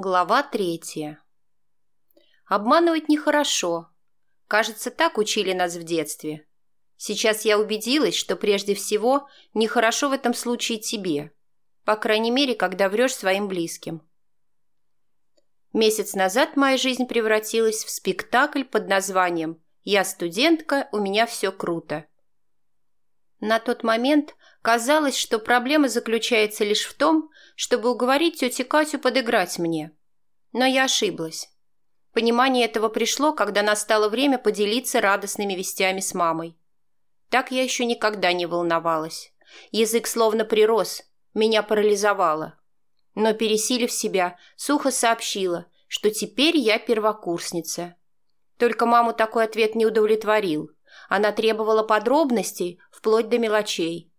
Глава третья. Обманывать нехорошо. Кажется, так учили нас в детстве. Сейчас я убедилась, что прежде всего нехорошо в этом случае тебе. По крайней мере, когда врешь своим близким. Месяц назад моя жизнь превратилась в спектакль под названием «Я студентка, у меня все круто». На тот момент казалось, что проблема заключается лишь в том, чтобы уговорить тетю Катю подыграть мне. Но я ошиблась. Понимание этого пришло, когда настало время поделиться радостными вестями с мамой. Так я еще никогда не волновалась. Язык словно прирос, меня парализовало. Но, пересилив себя, сухо сообщила, что теперь я первокурсница. Только маму такой ответ не удовлетворил – она требовала подробностей, вплоть до мелочей.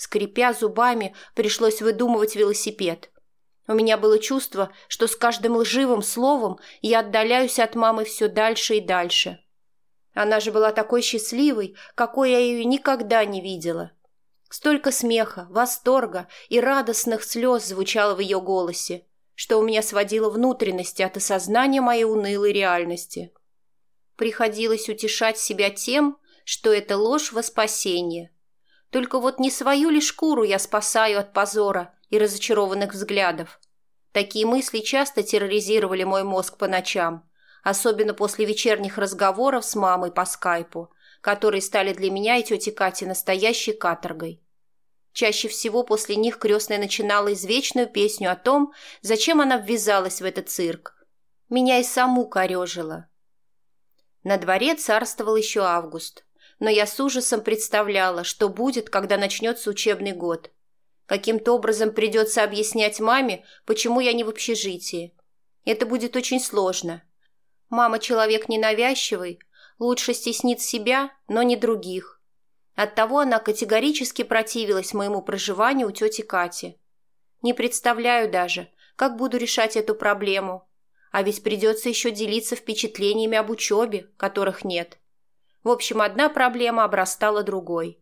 Скрипя зубами, пришлось выдумывать велосипед. У меня было чувство, что с каждым лживым словом я отдаляюсь от мамы все дальше и дальше. Она же была такой счастливой, какой я ее никогда не видела. Столько смеха, восторга и радостных слез звучало в ее голосе, что у меня сводило внутренности от осознания моей унылой реальности. Приходилось утешать себя тем, что это ложь во спасение. Только вот не свою ли шкуру я спасаю от позора и разочарованных взглядов. Такие мысли часто терроризировали мой мозг по ночам, особенно после вечерних разговоров с мамой по скайпу, которые стали для меня и тети Кати настоящей каторгой. Чаще всего после них крестная начинала извечную песню о том, зачем она ввязалась в этот цирк. Меня и саму корежила. На дворе царствовал еще август но я с ужасом представляла, что будет, когда начнется учебный год. Каким-то образом придется объяснять маме, почему я не в общежитии. Это будет очень сложно. Мама человек ненавязчивый, лучше стеснит себя, но не других. Оттого она категорически противилась моему проживанию у тети Кати. Не представляю даже, как буду решать эту проблему. А ведь придется еще делиться впечатлениями об учебе, которых нет. В общем, одна проблема обрастала другой.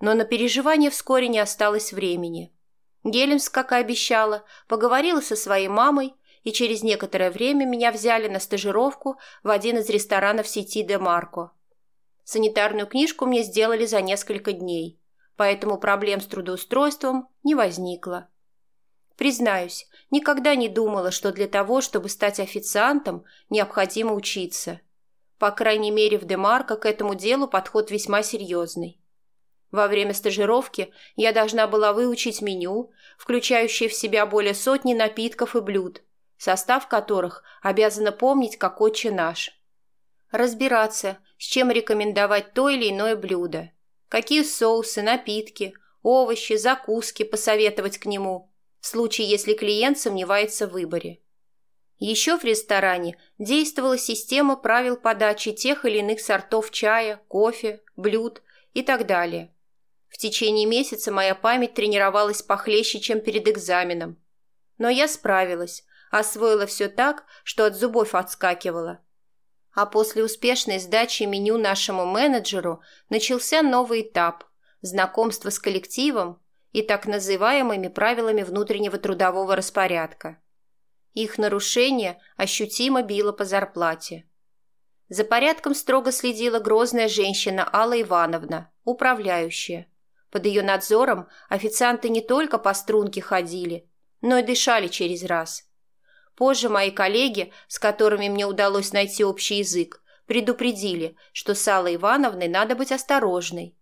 Но на переживание вскоре не осталось времени. Гелемс, как и обещала, поговорила со своей мамой, и через некоторое время меня взяли на стажировку в один из ресторанов сети «Де Марко». Санитарную книжку мне сделали за несколько дней, поэтому проблем с трудоустройством не возникло. Признаюсь, никогда не думала, что для того, чтобы стать официантом, необходимо учиться – по крайней мере, в Демарко к этому делу подход весьма серьезный. Во время стажировки я должна была выучить меню, включающее в себя более сотни напитков и блюд, состав которых обязана помнить как отче наш. Разбираться, с чем рекомендовать то или иное блюдо, какие соусы, напитки, овощи, закуски посоветовать к нему, в случае, если клиент сомневается в выборе. Еще в ресторане действовала система правил подачи тех или иных сортов чая, кофе, блюд и так далее. В течение месяца моя память тренировалась похлеще, чем перед экзаменом. Но я справилась, освоила все так, что от зубов отскакивала. А после успешной сдачи меню нашему менеджеру начался новый этап – знакомство с коллективом и так называемыми правилами внутреннего трудового распорядка – их нарушение ощутимо било по зарплате. За порядком строго следила грозная женщина Алла Ивановна, управляющая. Под ее надзором официанты не только по струнке ходили, но и дышали через раз. Позже мои коллеги, с которыми мне удалось найти общий язык, предупредили, что с Аллой Ивановной надо быть осторожной.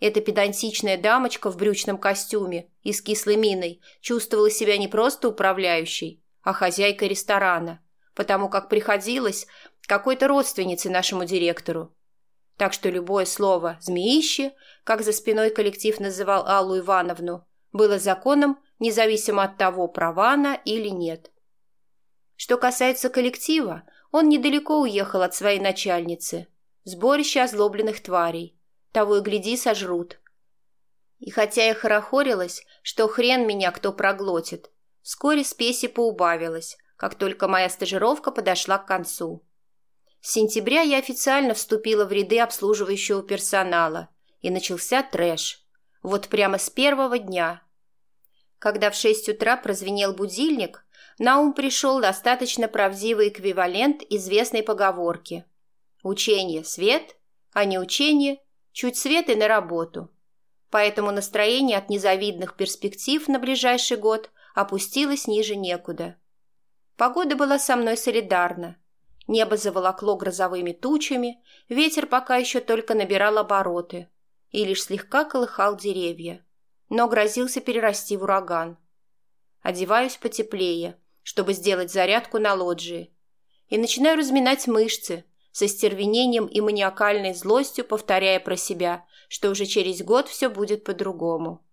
Эта педантичная дамочка в брючном костюме и с кислой миной чувствовала себя не просто управляющей, а хозяйкой ресторана, потому как приходилось какой-то родственницей нашему директору. Так что любое слово «змеище», как за спиной коллектив называл Аллу Ивановну, было законом, независимо от того, права она или нет. Что касается коллектива, он недалеко уехал от своей начальницы. Сборище озлобленных тварей. Того и гляди сожрут. И хотя я хорохорилась, что хрен меня кто проглотит, Вскоре спеси поубавилось, как только моя стажировка подошла к концу. С сентября я официально вступила в ряды обслуживающего персонала, и начался трэш. Вот прямо с первого дня. Когда в шесть утра прозвенел будильник, на ум пришел достаточно правдивый эквивалент известной поговорки. Учение – свет, а не учение – чуть свет и на работу. Поэтому настроение от незавидных перспектив на ближайший год опустилось ниже некуда. Погода была со мной солидарна. Небо заволокло грозовыми тучами, ветер пока еще только набирал обороты и лишь слегка колыхал деревья, но грозился перерасти в ураган. Одеваюсь потеплее, чтобы сделать зарядку на лоджии, и начинаю разминать мышцы, со стервенением и маниакальной злостью повторяя про себя, что уже через год все будет по-другому.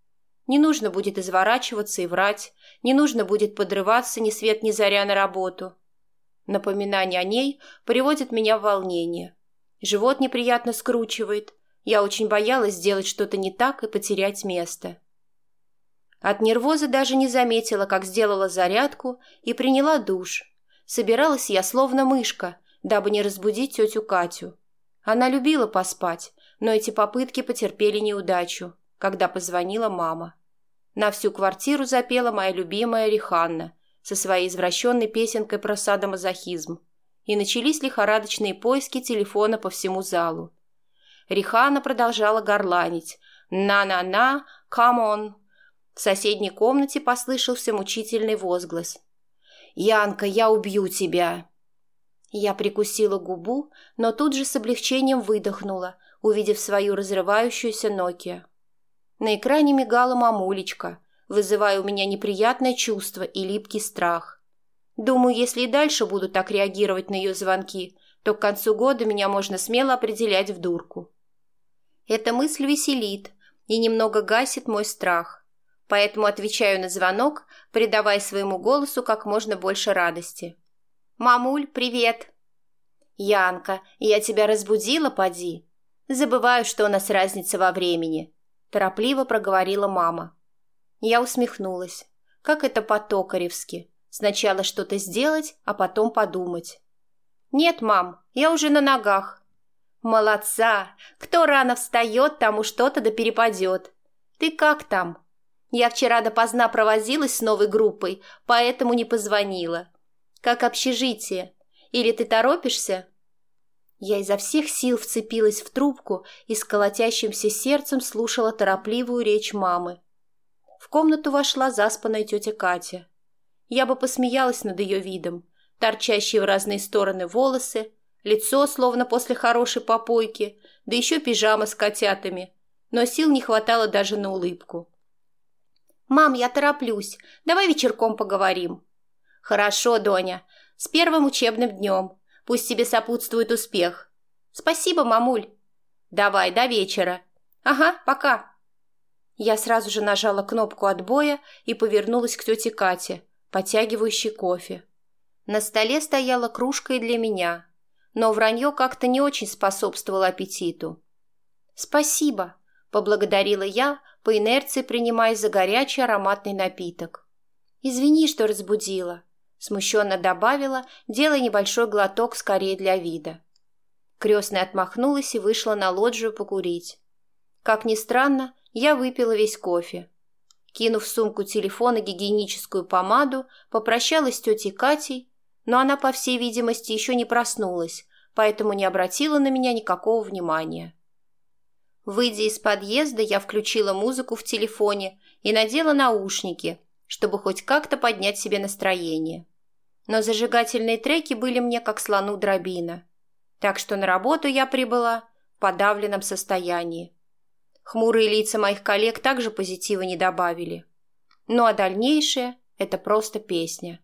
Не нужно будет изворачиваться и врать, не нужно будет подрываться ни свет ни заря на работу. Напоминание о ней приводит меня в волнение. Живот неприятно скручивает. Я очень боялась сделать что-то не так и потерять место. От нервоза даже не заметила, как сделала зарядку и приняла душ. Собиралась я словно мышка, дабы не разбудить тетю Катю. Она любила поспать, но эти попытки потерпели неудачу, когда позвонила мама. На всю квартиру запела моя любимая Риханна со своей извращенной песенкой про садомазохизм. И начались лихорадочные поиски телефона по всему залу. Рианна продолжала горланить «Na-na-na, come on!» В соседней комнате послышался мучительный возглас. «Янка, я убью тебя!» Я прикусила губу, но тут же с облегчением выдохнула, увидев свою разрывающуюся Nokia. На экране мигала мамулечка, вызывая у меня неприятное чувство и липкий страх. Думаю, если и дальше буду так реагировать на ее звонки, то к концу года меня можно смело определять в дурку. Эта мысль веселит и немного гасит мой страх, поэтому отвечаю на звонок, придавая своему голосу как можно больше радости. «Мамуль, привет!» «Янка, я тебя разбудила, поди?» «Забываю, что у нас разница во времени», – торопливо проговорила мама. Я усмехнулась. Как это по-токаревски. Сначала что-то сделать, а потом подумать. «Нет, мам, я уже на ногах». «Молодца! Кто рано встает, тому что-то да перепадет. Ты как там?» «Я вчера допоздна провозилась с новой группой, поэтому не позвонила. Как общежитие? Или ты торопишься?» Я изо всех сил вцепилась в трубку и с колотящимся сердцем слушала торопливую речь мамы. В комнату вошла заспанная тетя Катя. Я бы посмеялась над ее видом. Торчащие в разные стороны волосы, лицо, словно после хорошей попойки, да еще пижама с котятами. Но сил не хватало даже на улыбку. «Мам, я тороплюсь. Давай вечерком поговорим». «Хорошо, Доня. С первым учебным днем. Пусть тебе сопутствует успех». «Спасибо, мамуль». «Давай, до вечера». «Ага, пока». Я сразу же нажала кнопку отбоя и повернулась к тете Кате, потягивающей кофе. На столе стояла кружка и для меня, но вранье как-то не очень способствовало аппетиту. «Спасибо», — поблагодарила я, по инерции принимаясь за горячий ароматный напиток. «Извини, что разбудила», — смущенно добавила, делая небольшой глоток скорее для вида. Крестная отмахнулась и вышла на лоджию покурить. Как ни странно, я выпила весь кофе. Кинув в сумку телефон и гигиеническую помаду, попрощалась с тетей Катей, но она, по всей видимости, еще не проснулась, поэтому не обратила на меня никакого внимания. Выйдя из подъезда, я включила музыку в телефоне и надела наушники, чтобы хоть как-то поднять себе настроение. Но зажигательные треки были мне как слону дробина, так что на работу я прибыла в подавленном состоянии. Хмурые лица моих коллег также позитива не добавили. Ну а дальнейшее – это просто песня.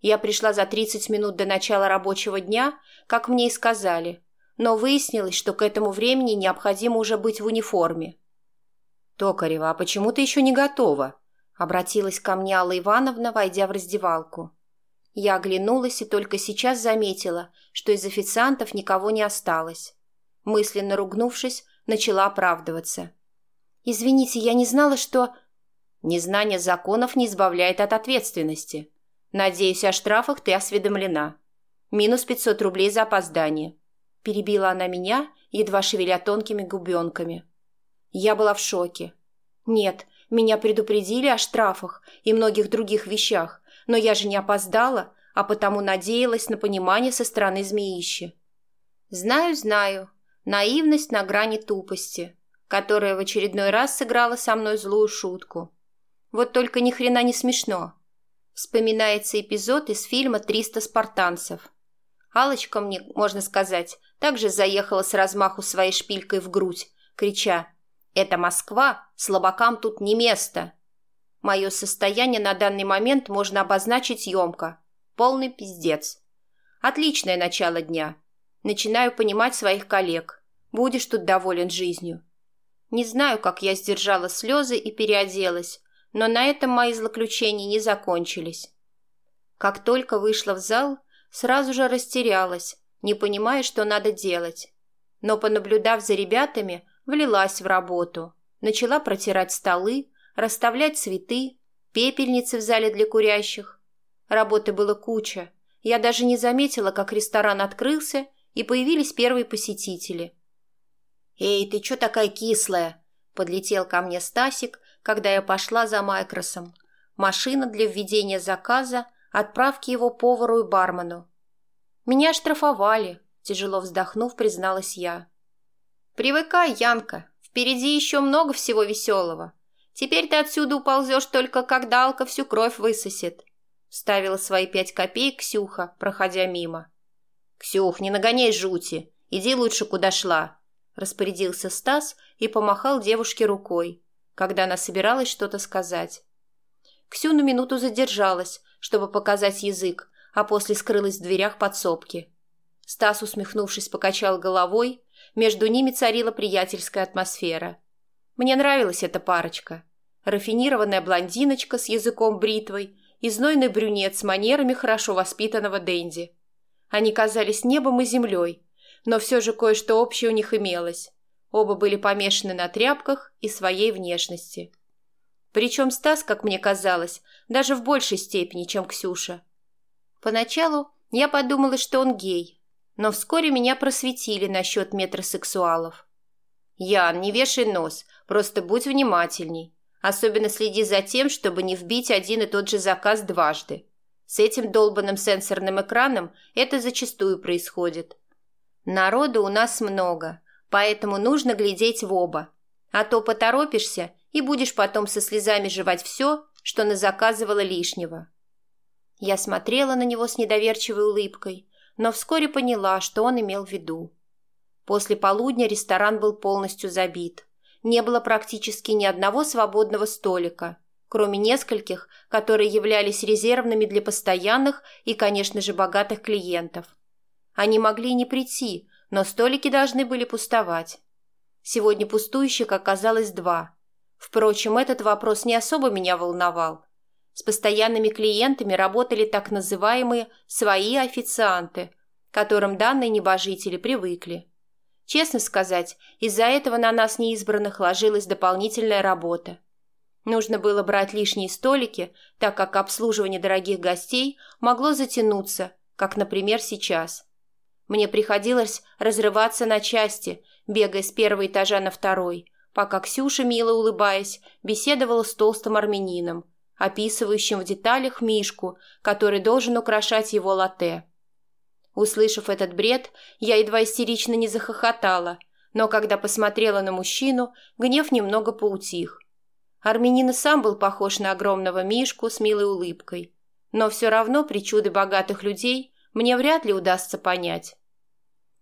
Я пришла за 30 минут до начала рабочего дня, как мне и сказали, но выяснилось, что к этому времени необходимо уже быть в униформе. «Токарева, а почему ты еще не готова?» – обратилась ко мне Алла Ивановна, войдя в раздевалку. Я оглянулась и только сейчас заметила, что из официантов никого не осталось. Мысленно ругнувшись, начала оправдываться. «Извините, я не знала, что...» «Незнание законов не избавляет от ответственности. Надеюсь, о штрафах ты осведомлена. Минус пятьсот рублей за опоздание». Перебила она меня, едва шевеля тонкими губенками. Я была в шоке. Нет, меня предупредили о штрафах и многих других вещах, Но я же не опоздала, а потому надеялась на понимание со стороны змеища. Знаю, знаю, наивность на грани тупости, которая в очередной раз сыграла со мной злую шутку. Вот только ни хрена не смешно. Вспоминается эпизод из фильма «Триста спартанцев». Алочка мне, можно сказать, также заехала с размаху своей шпилькой в грудь, крича «Это Москва, слабакам тут не место!» Мое состояние на данный момент можно обозначить емко. Полный пиздец. Отличное начало дня. Начинаю понимать своих коллег. Будешь тут доволен жизнью. Не знаю, как я сдержала слезы и переоделась, но на этом мои злоключения не закончились. Как только вышла в зал, сразу же растерялась, не понимая, что надо делать. Но, понаблюдав за ребятами, влилась в работу. Начала протирать столы, расставлять цветы, пепельницы в зале для курящих. Работы было куча. Я даже не заметила, как ресторан открылся, и появились первые посетители. «Эй, ты чё такая кислая?» – подлетел ко мне Стасик, когда я пошла за Майкросом. Машина для введения заказа, отправки его повару и бармену. «Меня штрафовали», – тяжело вздохнув, призналась я. «Привыкай, Янка, впереди еще много всего веселого. Теперь ты отсюда уползешь только, когда Алка всю кровь высосет», – вставила свои пять копеек Ксюха, проходя мимо. «Ксюх, не нагоняй жути, иди лучше, куда шла», – распорядился Стас и помахал девушке рукой, когда она собиралась что-то сказать. Ксю на минуту задержалась, чтобы показать язык, а после скрылась в дверях подсобки. Стас, усмехнувшись, покачал головой, между ними царила приятельская атмосфера. Мне нравилась эта парочка. Рафинированная блондиночка с языком бритвой и знойный брюнет с манерами хорошо воспитанного Дэнди. Они казались небом и землей, но все же кое-что общее у них имелось. Оба были помешаны на тряпках и своей внешности. Причем Стас, как мне казалось, даже в большей степени, чем Ксюша. Поначалу я подумала, что он гей, но вскоре меня просветили насчет метросексуалов. «Ян, не вешай нос, просто будь внимательней. Особенно следи за тем, чтобы не вбить один и тот же заказ дважды. С этим долбанным сенсорным экраном это зачастую происходит. Народу у нас много, поэтому нужно глядеть в оба. А то поторопишься и будешь потом со слезами жевать все, что назаказывала лишнего. Я смотрела на него с недоверчивой улыбкой, но вскоре поняла, что он имел в виду. После полудня ресторан был полностью забит. Не было практически ни одного свободного столика, кроме нескольких, которые являлись резервными для постоянных и, конечно же, богатых клиентов. Они могли не прийти, но столики должны были пустовать. Сегодня пустующих оказалось два. Впрочем, этот вопрос не особо меня волновал. С постоянными клиентами работали так называемые «свои официанты», к которым данные небожители привыкли. Честно сказать, из-за этого на нас неизбранных ложилась дополнительная работа. Нужно было брать лишние столики, так как обслуживание дорогих гостей могло затянуться, как, например, сейчас. Мне приходилось разрываться на части, бегая с первого этажа на второй, пока Ксюша, мило улыбаясь, беседовала с толстым армянином, описывающим в деталях Мишку, который должен украшать его латте. Услышав этот бред, я едва истерично не захохотала, но когда посмотрела на мужчину, гнев немного поутих. Армянин сам был похож на огромного Мишку с милой улыбкой, но все равно причуды богатых людей мне вряд ли удастся понять.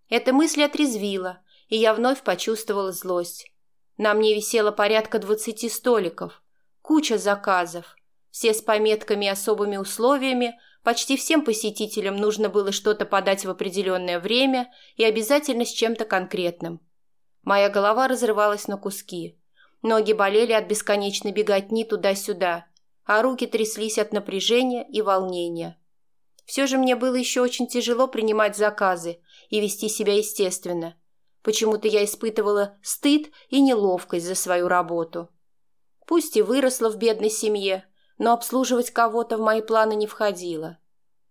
Эта мысль отрезвила, и я вновь почувствовала злость. На мне висело порядка двадцати столиков, куча заказов, все с пометками и особыми условиями, почти всем посетителям нужно было что-то подать в определенное время и обязательно с чем-то конкретным. Моя голова разрывалась на куски. Ноги болели от бесконечной беготни туда-сюда, а руки тряслись от напряжения и волнения. Все же мне было еще очень тяжело принимать заказы и вести себя естественно. Почему-то я испытывала стыд и неловкость за свою работу. Пусть и выросла в бедной семье, но обслуживать кого-то в мои планы не входило.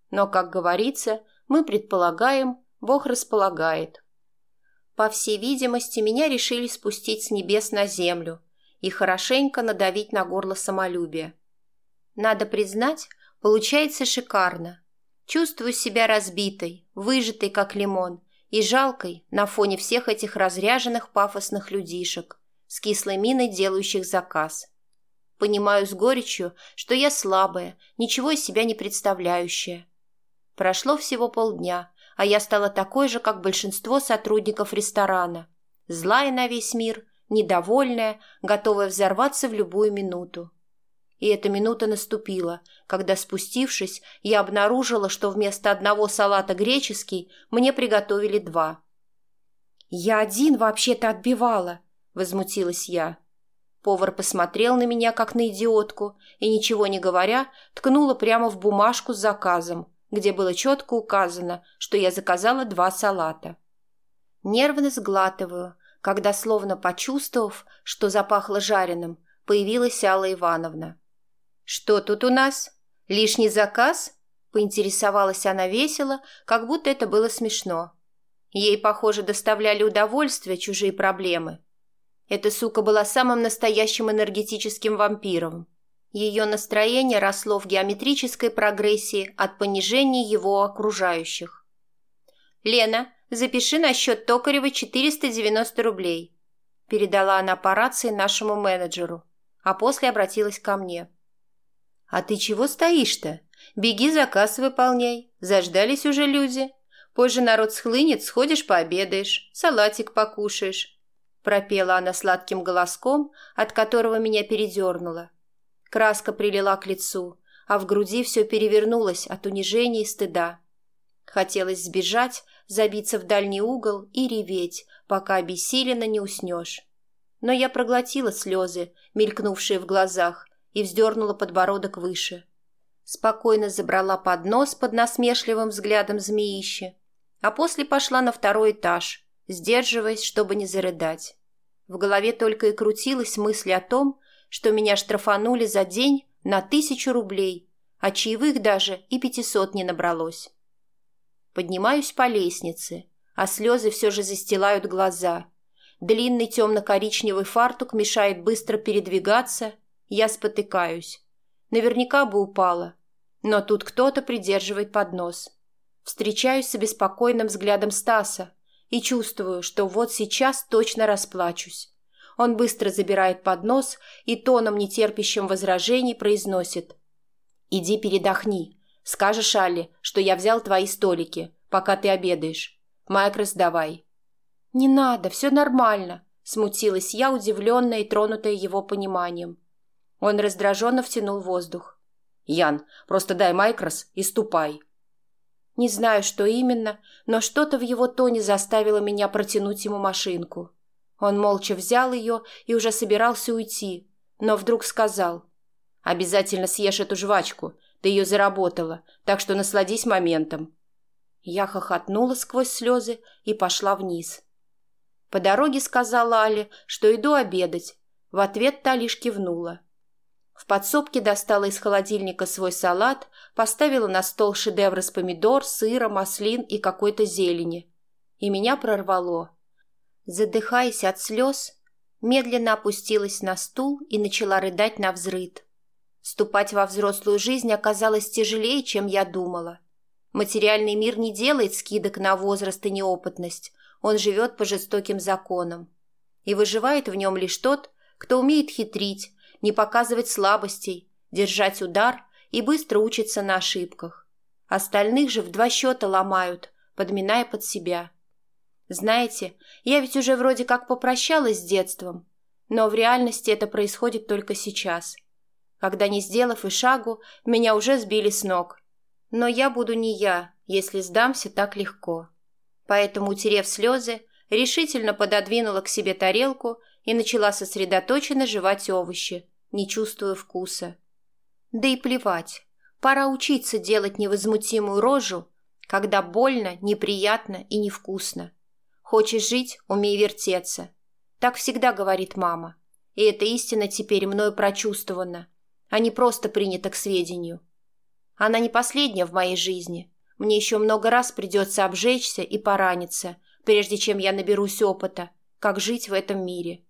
Но, как говорится, мы предполагаем, Бог располагает. По всей видимости, меня решили спустить с небес на землю и хорошенько надавить на горло самолюбия. Надо признать, Получается шикарно. Чувствую себя разбитой, выжатой, как лимон, и жалкой на фоне всех этих разряженных пафосных людишек, с кислой миной делающих заказ. Понимаю с горечью, что я слабая, ничего из себя не представляющая. Прошло всего полдня, а я стала такой же, как большинство сотрудников ресторана. Злая на весь мир, недовольная, готовая взорваться в любую минуту. И эта минута наступила, когда, спустившись, я обнаружила, что вместо одного салата греческий мне приготовили два. «Я один вообще-то отбивала», — возмутилась я. Повар посмотрел на меня, как на идиотку, и, ничего не говоря, ткнула прямо в бумажку с заказом, где было четко указано, что я заказала два салата. Нервно сглатываю, когда, словно почувствовав, что запахло жареным, появилась Алла Ивановна. «Что тут у нас? Лишний заказ?» – поинтересовалась она весело, как будто это было смешно. Ей, похоже, доставляли удовольствие чужие проблемы. Эта сука была самым настоящим энергетическим вампиром. Ее настроение росло в геометрической прогрессии от понижения его окружающих. «Лена, запиши на счет Токарева 490 рублей», – передала она по рации нашему менеджеру, а после обратилась ко мне – «А ты чего стоишь-то? Беги заказ выполняй. Заждались уже люди. Позже народ схлынет, сходишь пообедаешь, салатик покушаешь». Пропела она сладким голоском, от которого меня передернуло. Краска прилила к лицу, а в груди все перевернулось от унижения и стыда. Хотелось сбежать, забиться в дальний угол и реветь, пока обессиленно не уснешь. Но я проглотила слезы, мелькнувшие в глазах, и вздернула подбородок выше. Спокойно забрала поднос под насмешливым взглядом змеище, а после пошла на второй этаж, сдерживаясь, чтобы не зарыдать. В голове только и крутилась мысль о том, что меня штрафанули за день на тысячу рублей, а чаевых даже и пятисот не набралось. Поднимаюсь по лестнице, а слезы все же застилают глаза. Длинный темно-коричневый фартук мешает быстро передвигаться – я спотыкаюсь. Наверняка бы упала. Но тут кто-то придерживает поднос. Встречаюсь с обеспокоенным взглядом Стаса и чувствую, что вот сейчас точно расплачусь. Он быстро забирает поднос и тоном, нетерпящим возражений, произносит. «Иди передохни. Скажешь Алле, что я взял твои столики, пока ты обедаешь. Майкрос давай». «Не надо, все нормально», — смутилась я, удивленная и тронутая его пониманием. Он раздраженно втянул воздух. «Ян, просто дай Майкрос и ступай». Не знаю, что именно, но что-то в его тоне заставило меня протянуть ему машинку. Он молча взял ее и уже собирался уйти, но вдруг сказал. «Обязательно съешь эту жвачку, ты ее заработала, так что насладись моментом». Я хохотнула сквозь слезы и пошла вниз. По дороге сказала Але, что иду обедать. В ответ та лишь кивнула. В подсобке достала из холодильника свой салат, поставила на стол шедевр из помидор, сыра, маслин и какой-то зелени. И меня прорвало. Задыхаясь от слез, медленно опустилась на стул и начала рыдать на взрыд. Ступать во взрослую жизнь оказалось тяжелее, чем я думала. Материальный мир не делает скидок на возраст и неопытность, он живет по жестоким законам. И выживает в нем лишь тот, кто умеет хитрить, не показывать слабостей, держать удар и быстро учиться на ошибках. Остальных же в два счета ломают, подминая под себя. Знаете, я ведь уже вроде как попрощалась с детством, но в реальности это происходит только сейчас. Когда, не сделав и шагу, меня уже сбили с ног. Но я буду не я, если сдамся так легко. Поэтому, утерев слезы, решительно пододвинула к себе тарелку и начала сосредоточенно жевать овощи, не чувствуя вкуса. Да и плевать, пора учиться делать невозмутимую рожу, когда больно, неприятно и невкусно. Хочешь жить – умей вертеться. Так всегда говорит мама. И эта истина теперь мною прочувствована, а не просто принята к сведению. Она не последняя в моей жизни. Мне еще много раз придется обжечься и пораниться, прежде чем я наберусь опыта, как жить в этом мире.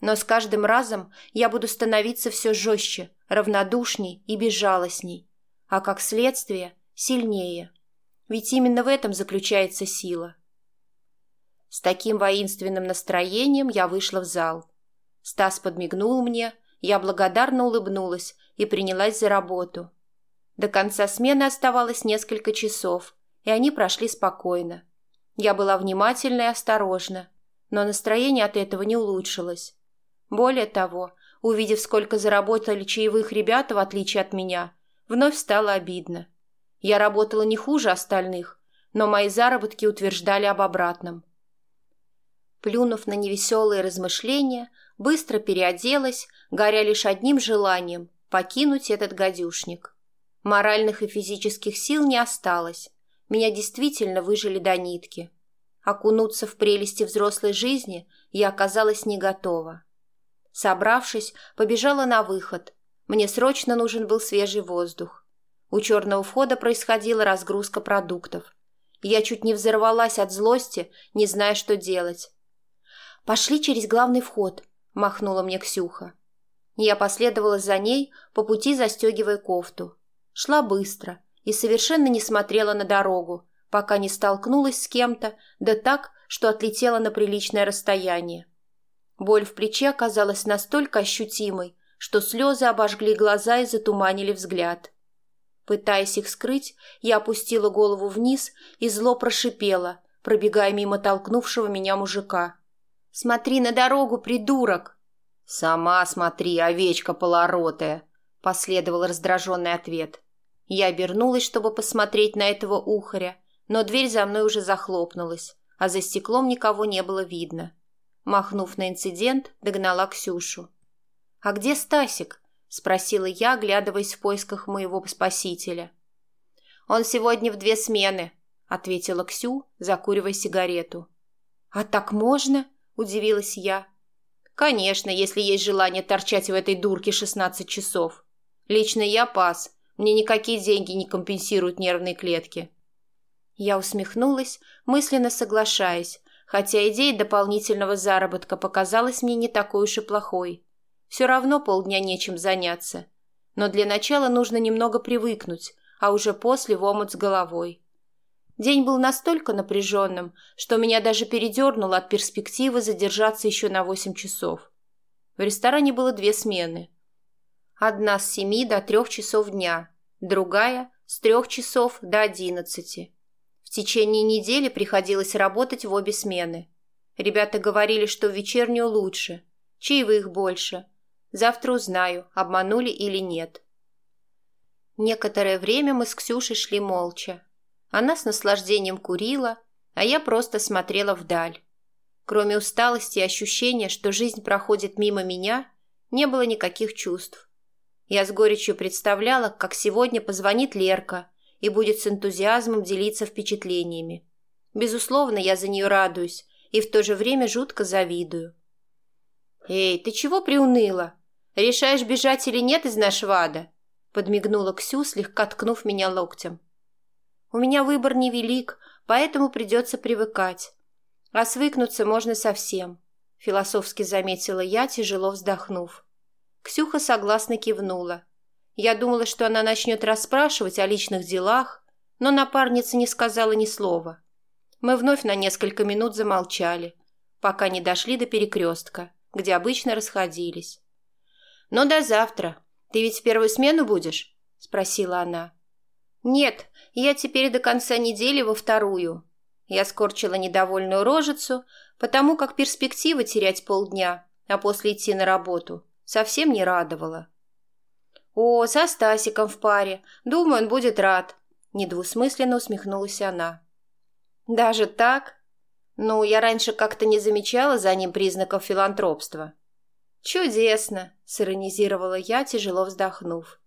Но с каждым разом я буду становиться все жестче, равнодушней и безжалостней. а как следствие сильнее. Ведь именно в этом заключается сила. С таким воинственным настроением я вышла в зал. Стас подмигнул мне, я благодарно улыбнулась и принялась за работу. До конца смены оставалось несколько часов, и они прошли спокойно. Я была внимательна и осторожна, но настроение от этого не улучшилось. Более того, увидев, сколько заработали чаевых ребята, в отличие от меня, вновь стало обидно. Я работала не хуже остальных, но мои заработки утверждали об обратном. Плюнув на невеселые размышления, быстро переоделась, горя лишь одним желанием – покинуть этот гадюшник. Моральных и физических сил не осталось. Меня действительно выжили до нитки. Окунуться в прелести взрослой жизни я оказалась не готова. Собравшись, побежала на выход. Мне срочно нужен был свежий воздух. У черного входа происходила разгрузка продуктов. Я чуть не взорвалась от злости, не зная, что делать. «Пошли через главный вход», — махнула мне Ксюха. Я последовала за ней, по пути застегивая кофту. Шла быстро и совершенно не смотрела на дорогу, пока не столкнулась с кем-то, да так, что отлетела на приличное расстояние. Боль в плече оказалась настолько ощутимой, что слезы обожгли глаза и затуманили взгляд. Пытаясь их скрыть, я опустила голову вниз и зло прошипела, пробегая мимо толкнувшего меня мужика. «Смотри на дорогу, придурок!» «Сама смотри, овечка полоротая!» — последовал раздраженный ответ. Я обернулась, чтобы посмотреть на этого ухаря, но дверь за мной уже захлопнулась, а за стеклом никого не было видно. Махнув на инцидент, догнала Ксюшу. «А где Стасик?» — спросила я, оглядываясь в поисках моего спасителя. «Он сегодня в две смены», — ответила Ксю, закуривая сигарету. «А так можно?» — удивилась я. «Конечно, если есть желание торчать в этой дурке шестнадцать часов. Лично я пас. Мне никакие деньги не компенсируют нервные клетки». Я усмехнулась, мысленно соглашаясь, хотя идея дополнительного заработка показалась мне не такой уж и плохой. Все равно полдня нечем заняться. Но для начала нужно немного привыкнуть, а уже после в омут с головой. День был настолько напряженным, что меня даже передернуло от перспективы задержаться еще на восемь часов. В ресторане было две смены. Одна с семи до трех часов дня, другая с трех часов до одиннадцати. В течение недели приходилось работать в обе смены. Ребята говорили, что в вечернюю лучше, чаевых больше – Завтра узнаю, обманули или нет. Некоторое время мы с Ксюшей шли молча. Она с наслаждением курила, а я просто смотрела вдаль. Кроме усталости и ощущения, что жизнь проходит мимо меня, не было никаких чувств. Я с горечью представляла, как сегодня позвонит Лерка и будет с энтузиазмом делиться впечатлениями. Безусловно, я за нее радуюсь и в то же время жутко завидую. «Эй, ты чего приуныла? Решаешь, бежать или нет из нашего ада?» Подмигнула Ксю, слегка ткнув меня локтем. «У меня выбор невелик, поэтому придется привыкать. А свыкнуться можно совсем», — философски заметила я, тяжело вздохнув. Ксюха согласно кивнула. Я думала, что она начнет расспрашивать о личных делах, но напарница не сказала ни слова. Мы вновь на несколько минут замолчали, пока не дошли до перекрестка, где обычно расходились. «Ну, до завтра. Ты ведь в первую смену будешь?» – спросила она. «Нет, я теперь до конца недели во вторую». Я скорчила недовольную рожицу, потому как перспектива терять полдня, а после идти на работу, совсем не радовала. «О, со Стасиком в паре. Думаю, он будет рад», – недвусмысленно усмехнулась она. «Даже так?» «Ну, я раньше как-то не замечала за ним признаков филантропства». «Чудесно!» – сиронизировала я, тяжело вздохнув.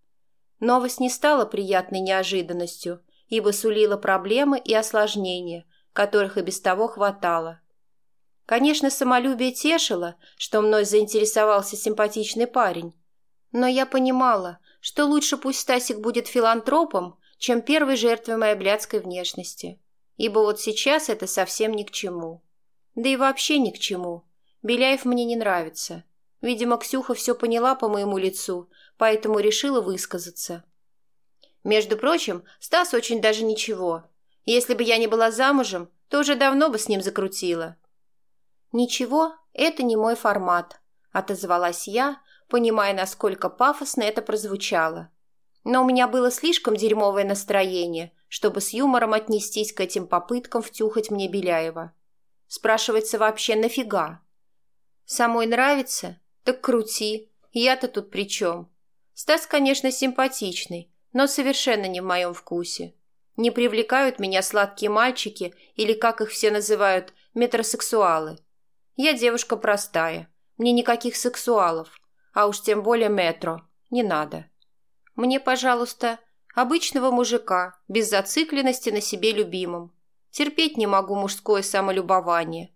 Новость не стала приятной неожиданностью, ибо сулила проблемы и осложнения, которых и без того хватало. Конечно, самолюбие тешило, что мной заинтересовался симпатичный парень, но я понимала, что лучше пусть Стасик будет филантропом, чем первой жертвой моей блядской внешности, ибо вот сейчас это совсем ни к чему. Да и вообще ни к чему. Беляев мне не нравится. Видимо, Ксюха все поняла по моему лицу, поэтому решила высказаться. Между прочим, Стас очень даже ничего. Если бы я не была замужем, то уже давно бы с ним закрутила. Ничего, это не мой формат, отозвалась я, понимая, насколько пафосно это прозвучало. Но у меня было слишком дерьмовое настроение, чтобы с юмором отнестись к этим попыткам втюхать мне Беляева. Спрашивается вообще нафига? Самой нравится? Так крути. Я-то тут при чем? Стас, конечно, симпатичный, но совершенно не в моем вкусе. Не привлекают меня сладкие мальчики или, как их все называют, метросексуалы. Я девушка простая, мне никаких сексуалов, а уж тем более метро, не надо. Мне, пожалуйста, обычного мужика, без зацикленности на себе любимом. Терпеть не могу мужское самолюбование.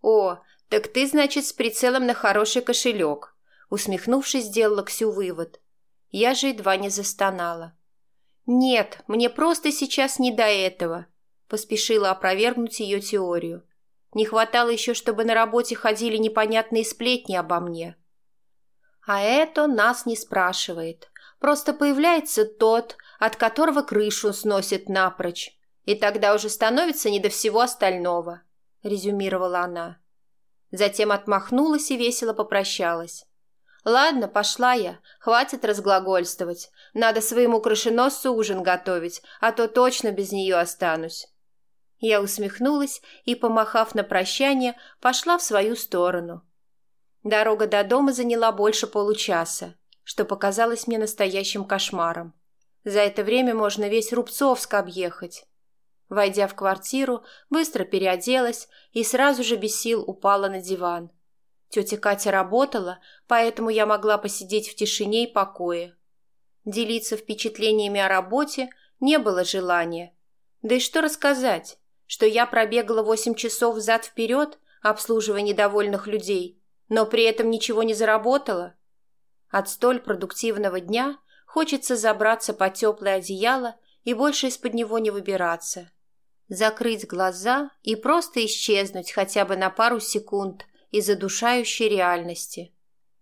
О, так ты, значит, с прицелом на хороший кошелек. Усмехнувшись, сделала Ксю вывод. Я же едва не застонала. «Нет, мне просто сейчас не до этого», – поспешила опровергнуть ее теорию. Не хватало еще, чтобы на работе ходили непонятные сплетни обо мне. А это нас не спрашивает. Просто появляется тот, от которого крышу сносит напрочь. И тогда уже становится не до всего остального», – резюмировала она. Затем отмахнулась и весело попрощалась. «Ладно, пошла я. Хватит разглагольствовать. Надо своему крышеносцу ужин готовить, а то точно без нее останусь». Я усмехнулась и, помахав на прощание, пошла в свою сторону. Дорога до дома заняла больше получаса что показалось мне настоящим кошмаром. За это время можно весь Рубцовск объехать. Войдя в квартиру, быстро переоделась и сразу же без сил упала на диван. Тетя Катя работала, поэтому я могла посидеть в тишине и покое. Делиться впечатлениями о работе не было желания. Да и что рассказать, что я пробегала восемь часов взад-вперед, обслуживая недовольных людей, но при этом ничего не заработала – от столь продуктивного дня хочется забраться под теплое одеяло и больше из-под него не выбираться. Закрыть глаза и просто исчезнуть хотя бы на пару секунд из задушающей реальности.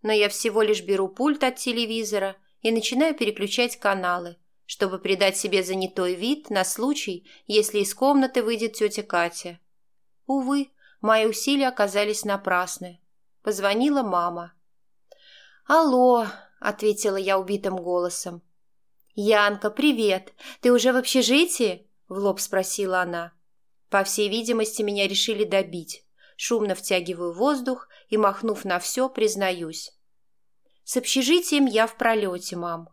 Но я всего лишь беру пульт от телевизора и начинаю переключать каналы, чтобы придать себе занятой вид на случай, если из комнаты выйдет тетя Катя. Увы, мои усилия оказались напрасны. Позвонила мама. «Алло», — ответила я убитым голосом. «Янка, привет! Ты уже в общежитии?» — в лоб спросила она. По всей видимости, меня решили добить. Шумно втягиваю воздух и, махнув на все, признаюсь. «С общежитием я в пролете, мам».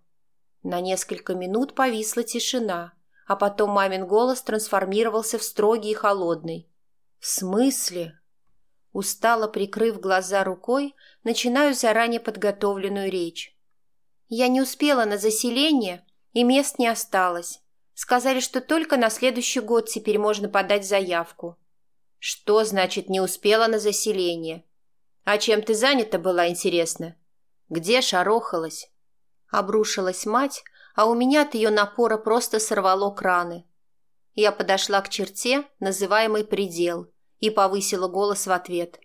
На несколько минут повисла тишина, а потом мамин голос трансформировался в строгий и холодный. «В смысле?» Устало прикрыв глаза рукой, начинаю заранее подготовленную речь. Я не успела на заселение, и мест не осталось. Сказали, что только на следующий год теперь можно подать заявку. Что значит не успела на заселение? А чем ты занята была, интересно? Где шарохалась? Обрушилась мать, а у меня от ее напора просто сорвало краны. Я подошла к черте, называемой предел, и повысила голос в ответ.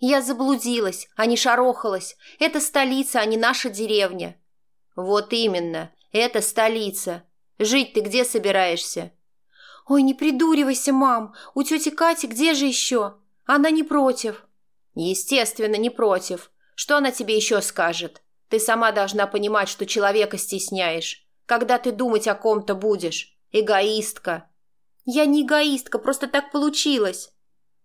«Я заблудилась, а не шарохалась. Это столица, а не наша деревня». «Вот именно, это столица. Жить ты где собираешься?» «Ой, не придуривайся, мам. У тети Кати где же еще? Она не против». «Естественно, не против. Что она тебе еще скажет? Ты сама должна понимать, что человека стесняешь. Когда ты думать о ком-то будешь? Эгоистка». «Я не эгоистка, просто так получилось».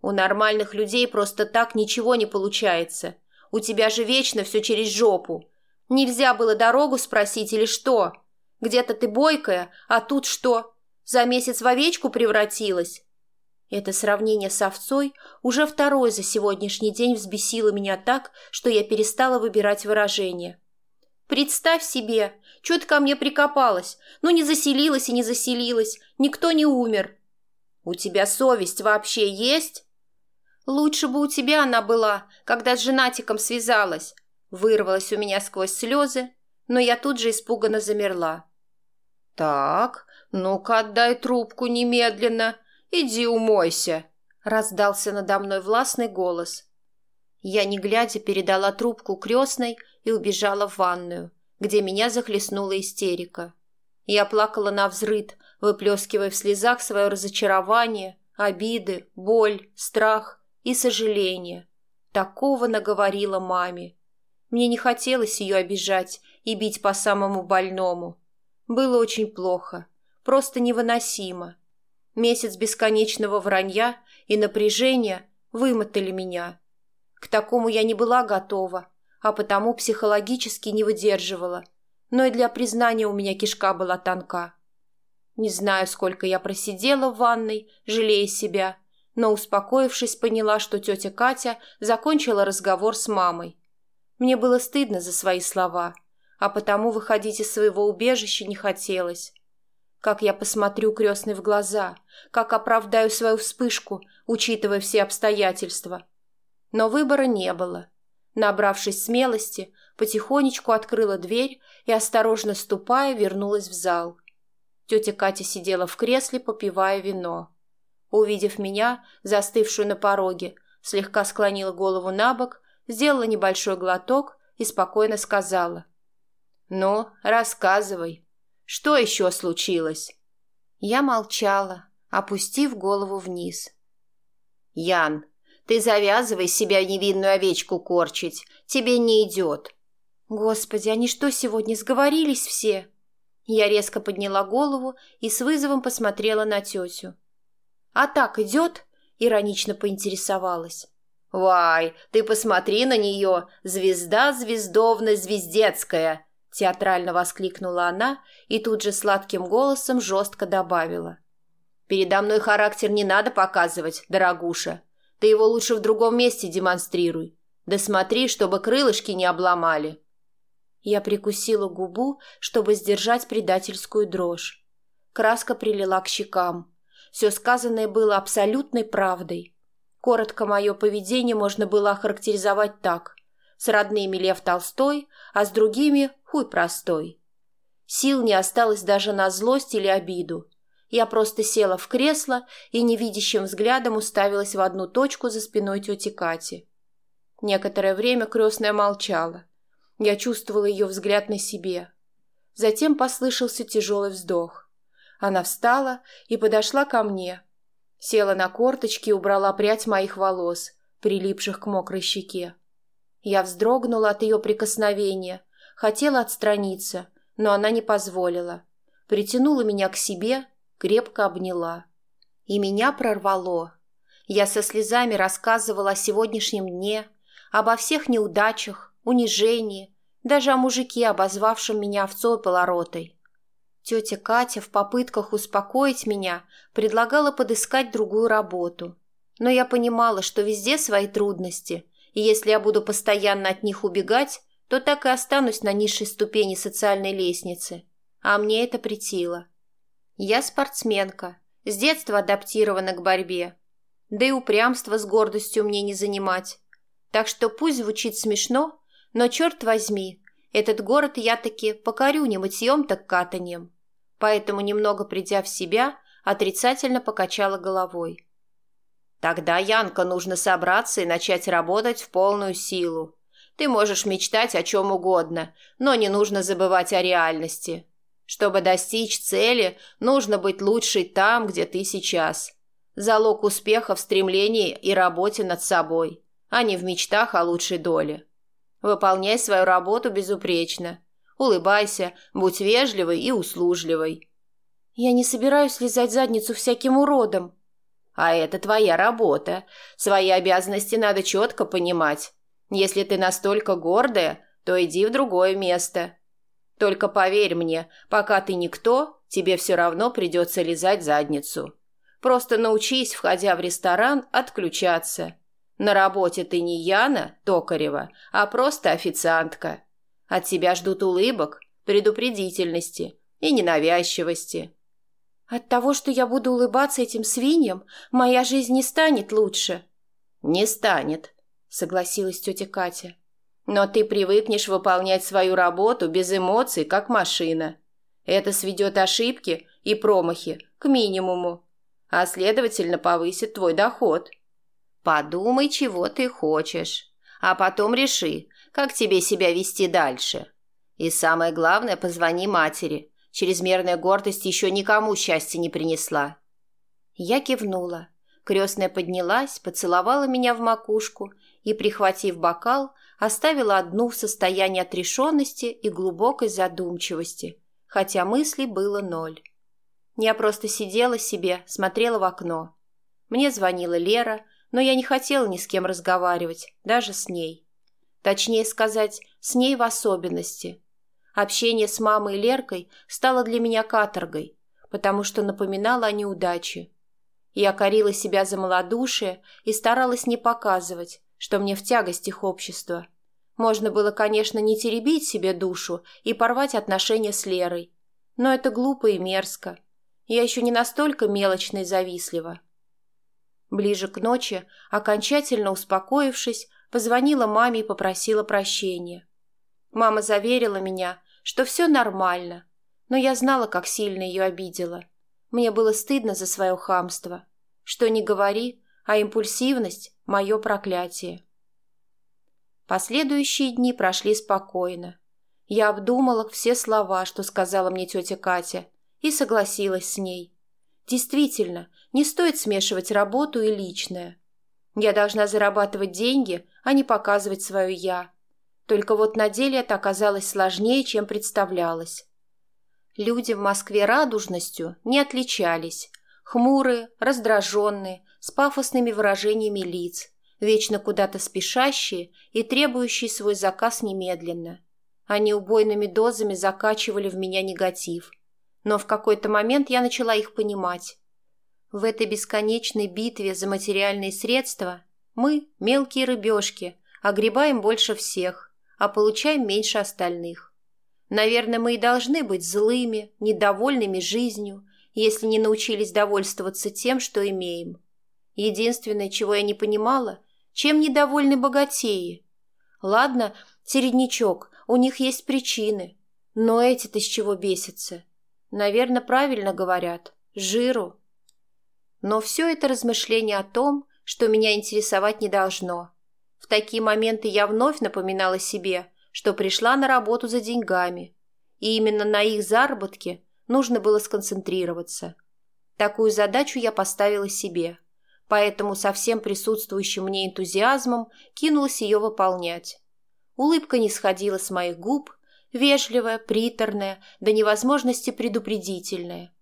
У нормальных людей просто так ничего не получается. У тебя же вечно все через жопу. Нельзя было дорогу спросить или что? Где-то ты бойкая, а тут что? За месяц в овечку превратилась? Это сравнение с овцой уже второй за сегодняшний день взбесило меня так, что я перестала выбирать выражение. Представь себе, что ты ко мне прикопалась? Ну, не заселилась и не заселилась, никто не умер. У тебя совесть вообще есть? «Лучше бы у тебя она была, когда с женатиком связалась», вырвалась у меня сквозь слезы, но я тут же испуганно замерла. «Так, ну-ка отдай трубку немедленно, иди умойся», раздался надо мной властный голос. Я, не глядя, передала трубку крестной и убежала в ванную, где меня захлестнула истерика. Я плакала на взрыд, выплескивая в слезах свое разочарование, обиды, боль, страх и сожаление. Такого наговорила маме. Мне не хотелось ее обижать и бить по самому больному. Было очень плохо, просто невыносимо. Месяц бесконечного вранья и напряжения вымотали меня. К такому я не была готова, а потому психологически не выдерживала. Но и для признания у меня кишка была тонка. Не знаю, сколько я просидела в ванной, жалея себя, но, успокоившись, поняла, что тетя Катя закончила разговор с мамой. Мне было стыдно за свои слова, а потому выходить из своего убежища не хотелось. Как я посмотрю крестной в глаза, как оправдаю свою вспышку, учитывая все обстоятельства. Но выбора не было. Набравшись смелости, потихонечку открыла дверь и, осторожно ступая, вернулась в зал. Тетя Катя сидела в кресле, попивая вино. Увидев меня, застывшую на пороге, слегка склонила голову на бок, сделала небольшой глоток и спокойно сказала. «Ну, рассказывай, что еще случилось?» Я молчала, опустив голову вниз. «Ян, ты завязывай себя невинную овечку корчить. Тебе не идет». «Господи, они что, сегодня сговорились все?» Я резко подняла голову и с вызовом посмотрела на тетю. «А так идет?» — иронично поинтересовалась. «Вай, ты посмотри на нее! Звезда звездовно-звездецкая!» Театрально воскликнула она и тут же сладким голосом жестко добавила. «Передо мной характер не надо показывать, дорогуша. Ты его лучше в другом месте демонстрируй. Да смотри, чтобы крылышки не обломали». Я прикусила губу, чтобы сдержать предательскую дрожь. Краска прилила к щекам. Все сказанное было абсолютной правдой. Коротко мое поведение можно было охарактеризовать так. С родными Лев Толстой, а с другими хуй простой. Сил не осталось даже на злость или обиду. Я просто села в кресло и невидящим взглядом уставилась в одну точку за спиной тети Кати. Некоторое время крестная молчала. Я чувствовала ее взгляд на себе. Затем послышался тяжелый вздох. Она встала и подошла ко мне. Села на корточки и убрала прядь моих волос, прилипших к мокрой щеке. Я вздрогнула от ее прикосновения, Хотела отстраниться, но она не позволила. Притянула меня к себе, крепко обняла. И меня прорвало. Я со слезами рассказывала о сегодняшнем дне, обо всех неудачах, унижении, даже о мужике, обозвавшем меня овцой полоротой. Тетя Катя в попытках успокоить меня предлагала подыскать другую работу. Но я понимала, что везде свои трудности, и если я буду постоянно от них убегать, то так и останусь на низшей ступени социальной лестницы. А мне это притило. Я спортсменка, с детства адаптирована к борьбе. Да и упрямство с гордостью мне не занимать. Так что пусть звучит смешно, но, черт возьми, этот город я таки покорю не мытьем, так катанием. Поэтому, немного придя в себя, отрицательно покачала головой. Тогда, Янка, нужно собраться и начать работать в полную силу. Ты можешь мечтать о чем угодно, но не нужно забывать о реальности. Чтобы достичь цели, нужно быть лучшей там, где ты сейчас. Залог успеха в стремлении и работе над собой, а не в мечтах о лучшей доле. Выполняй свою работу безупречно. Улыбайся, будь вежливой и услужливой. Я не собираюсь лизать задницу всяким уродом. А это твоя работа. Свои обязанности надо четко понимать. Если ты настолько гордая, то иди в другое место. Только поверь мне, пока ты никто, тебе все равно придется лизать задницу. Просто научись, входя в ресторан, отключаться. На работе ты не Яна Токарева, а просто официантка. От тебя ждут улыбок, предупредительности и ненавязчивости. От того, что я буду улыбаться этим свиньям, моя жизнь не станет лучше. Не станет согласилась тетя Катя. Но ты привыкнешь выполнять свою работу без эмоций, как машина. Это сведет ошибки и промахи к минимуму, а следовательно повысит твой доход. Подумай, чего ты хочешь, а потом реши, как тебе себя вести дальше. И самое главное, позвони матери. Чрезмерная гордость еще никому счастья не принесла. Я кивнула. Крестная поднялась, поцеловала меня в макушку и, прихватив бокал, оставила одну в состоянии отрешенности и глубокой задумчивости, хотя мыслей было ноль. Я просто сидела себе, смотрела в окно. Мне звонила Лера, но я не хотела ни с кем разговаривать, даже с ней. Точнее сказать, с ней в особенности. Общение с мамой и Леркой стало для меня каторгой, потому что напоминало о неудаче. Я корила себя за малодушие и старалась не показывать, что мне в тягость их общество. Можно было, конечно, не теребить себе душу и порвать отношения с Лерой. Но это глупо и мерзко. Я еще не настолько мелочно и завистлива. Ближе к ночи, окончательно успокоившись, позвонила маме и попросила прощения. Мама заверила меня, что все нормально, но я знала, как сильно ее обидела. Мне было стыдно за свое хамство. Что не говори, а импульсивность – мое проклятие. Последующие дни прошли спокойно. Я обдумала все слова, что сказала мне тетя Катя, и согласилась с ней. Действительно, не стоит смешивать работу и личное. Я должна зарабатывать деньги, а не показывать свое «я». Только вот на деле это оказалось сложнее, чем представлялось. Люди в Москве радужностью не отличались. Хмурые, раздраженные, с пафосными выражениями лиц, вечно куда-то спешащие и требующие свой заказ немедленно. Они убойными дозами закачивали в меня негатив. Но в какой-то момент я начала их понимать. В этой бесконечной битве за материальные средства мы, мелкие рыбешки, огребаем больше всех, а получаем меньше остальных. Наверное, мы и должны быть злыми, недовольными жизнью, если не научились довольствоваться тем, что имеем. Единственное, чего я не понимала, чем недовольны богатеи? Ладно, середнячок, у них есть причины. Но эти-то с чего бесятся? Наверное, правильно говорят. Жиру. Но все это размышление о том, что меня интересовать не должно. В такие моменты я вновь напоминала себе, что пришла на работу за деньгами. И именно на их заработке нужно было сконцентрироваться. Такую задачу я поставила себе – поэтому со всем присутствующим мне энтузиазмом кинулась ее выполнять. Улыбка не сходила с моих губ, вежливая, приторная, до невозможности предупредительная.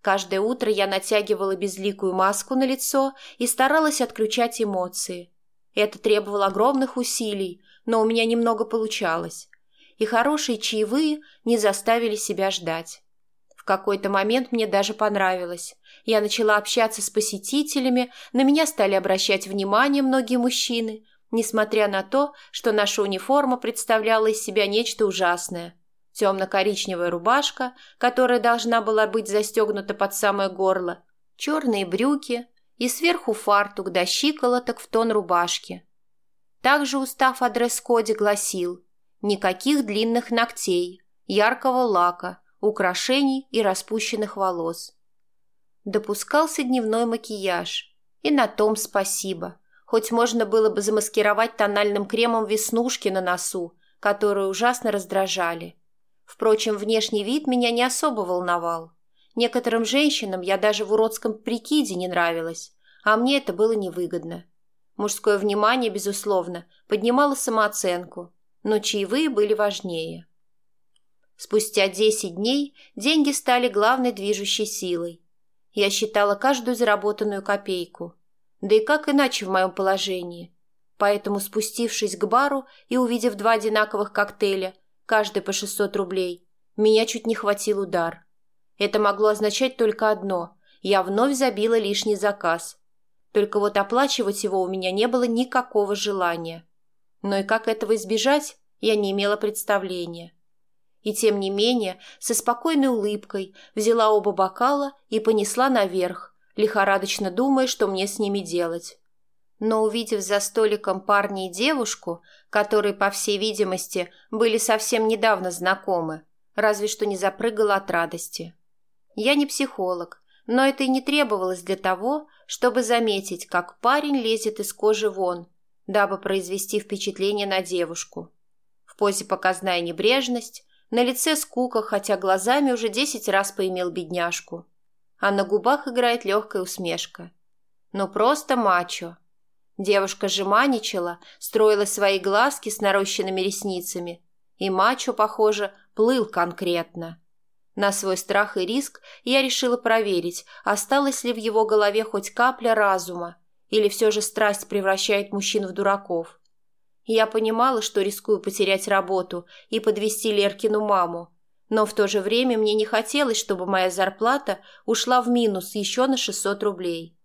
Каждое утро я натягивала безликую маску на лицо и старалась отключать эмоции. Это требовало огромных усилий, но у меня немного получалось. И хорошие чаевые не заставили себя ждать. В какой-то момент мне даже понравилось. Я начала общаться с посетителями, на меня стали обращать внимание многие мужчины, несмотря на то, что наша униформа представляла из себя нечто ужасное. Темно-коричневая рубашка, которая должна была быть застегнута под самое горло, черные брюки и сверху фартук до щиколоток в тон рубашки. Также устав о дресс-коде гласил «Никаких длинных ногтей, яркого лака, украшений и распущенных волос. Допускался дневной макияж. И на том спасибо. Хоть можно было бы замаскировать тональным кремом веснушки на носу, которые ужасно раздражали. Впрочем, внешний вид меня не особо волновал. Некоторым женщинам я даже в уродском прикиде не нравилась, а мне это было невыгодно. Мужское внимание, безусловно, поднимало самооценку, но чаевые были важнее. Спустя десять дней деньги стали главной движущей силой. Я считала каждую заработанную копейку. Да и как иначе в моем положении? Поэтому, спустившись к бару и увидев два одинаковых коктейля, каждый по 600 рублей, меня чуть не хватил удар. Это могло означать только одно – я вновь забила лишний заказ. Только вот оплачивать его у меня не было никакого желания. Но и как этого избежать, я не имела представления и тем не менее со спокойной улыбкой взяла оба бокала и понесла наверх, лихорадочно думая, что мне с ними делать. Но увидев за столиком парня и девушку, которые, по всей видимости, были совсем недавно знакомы, разве что не запрыгала от радости. Я не психолог, но это и не требовалось для того, чтобы заметить, как парень лезет из кожи вон, дабы произвести впечатление на девушку. В позе показная небрежность, На лице скука, хотя глазами уже десять раз поимел бедняжку. А на губах играет легкая усмешка. Ну просто мачо. Девушка же маничала, строила свои глазки с нарощенными ресницами. И мачо, похоже, плыл конкретно. На свой страх и риск я решила проверить, осталась ли в его голове хоть капля разума, или все же страсть превращает мужчин в дураков. Я понимала, что рискую потерять работу и подвести Леркину маму, но в то же время мне не хотелось, чтобы моя зарплата ушла в минус еще на 600 рублей.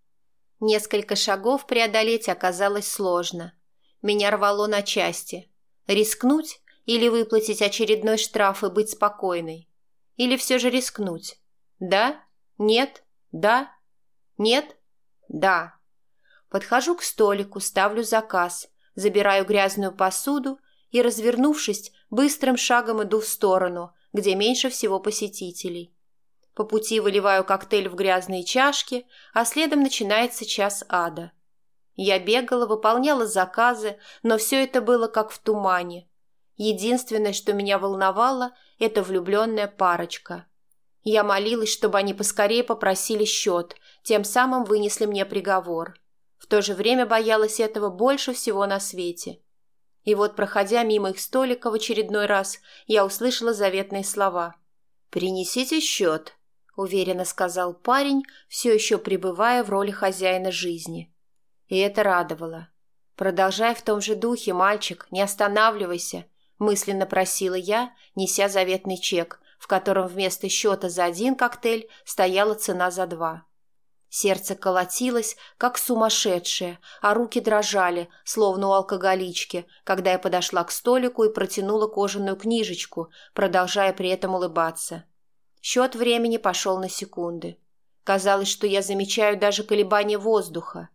Несколько шагов преодолеть оказалось сложно. Меня рвало на части. Рискнуть или выплатить очередной штраф и быть спокойной? Или все же рискнуть? Да? Нет? Да? Нет? Да. Подхожу к столику, ставлю заказ, забираю грязную посуду и, развернувшись, быстрым шагом иду в сторону, где меньше всего посетителей. По пути выливаю коктейль в грязные чашки, а следом начинается час ада. Я бегала, выполняла заказы, но все это было как в тумане. Единственное, что меня волновало, это влюбленная парочка. Я молилась, чтобы они поскорее попросили счет, тем самым вынесли мне приговор. В то же время боялась этого больше всего на свете. И вот, проходя мимо их столика в очередной раз, я услышала заветные слова. «Принесите счет», уверенно сказал парень, все еще пребывая в роли хозяина жизни. И это радовало. «Продолжай в том же духе, мальчик, не останавливайся», мысленно просила я, неся заветный чек, в котором вместо счета за один коктейль стояла цена за два. Сердце колотилось, как сумасшедшее, а руки дрожали, словно у алкоголички, когда я подошла к столику и протянула кожаную книжечку, продолжая при этом улыбаться. Счет времени пошел на секунды. Казалось, что я замечаю даже колебания воздуха.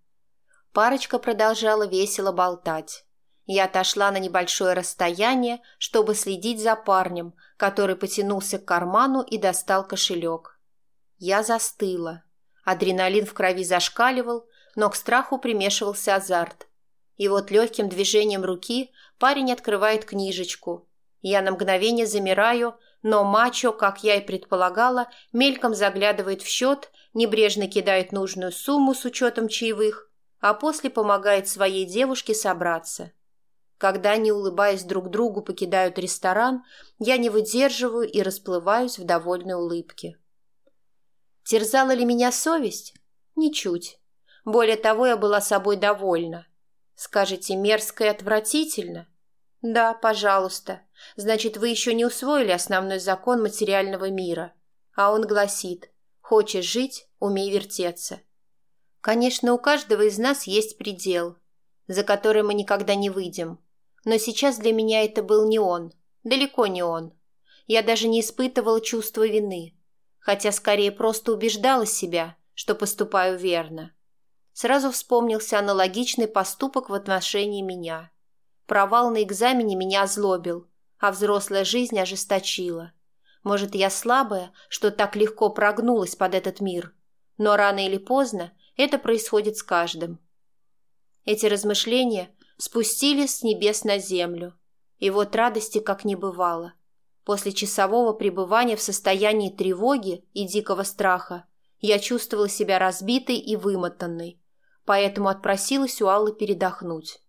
Парочка продолжала весело болтать. Я отошла на небольшое расстояние, чтобы следить за парнем, который потянулся к карману и достал кошелек. Я застыла. Адреналин в крови зашкаливал, но к страху примешивался азарт. И вот легким движением руки парень открывает книжечку. Я на мгновение замираю, но мачо, как я и предполагала, мельком заглядывает в счет, небрежно кидает нужную сумму с учетом чаевых, а после помогает своей девушке собраться. Когда они, улыбаясь друг другу, покидают ресторан, я не выдерживаю и расплываюсь в довольной улыбке. Терзала ли меня совесть? Ничуть. Более того, я была собой довольна. Скажете, мерзко и отвратительно? Да, пожалуйста. Значит, вы еще не усвоили основной закон материального мира. А он гласит «Хочешь жить – умей вертеться». Конечно, у каждого из нас есть предел, за который мы никогда не выйдем. Но сейчас для меня это был не он, далеко не он. Я даже не испытывала чувства вины, хотя скорее просто убеждала себя, что поступаю верно. Сразу вспомнился аналогичный поступок в отношении меня. Провал на экзамене меня озлобил – а взрослая жизнь ожесточила. Может, я слабая, что так легко прогнулась под этот мир, но рано или поздно это происходит с каждым. Эти размышления спустились с небес на землю, и вот радости как не бывало. После часового пребывания в состоянии тревоги и дикого страха я чувствовала себя разбитой и вымотанной, поэтому отпросилась у Аллы передохнуть.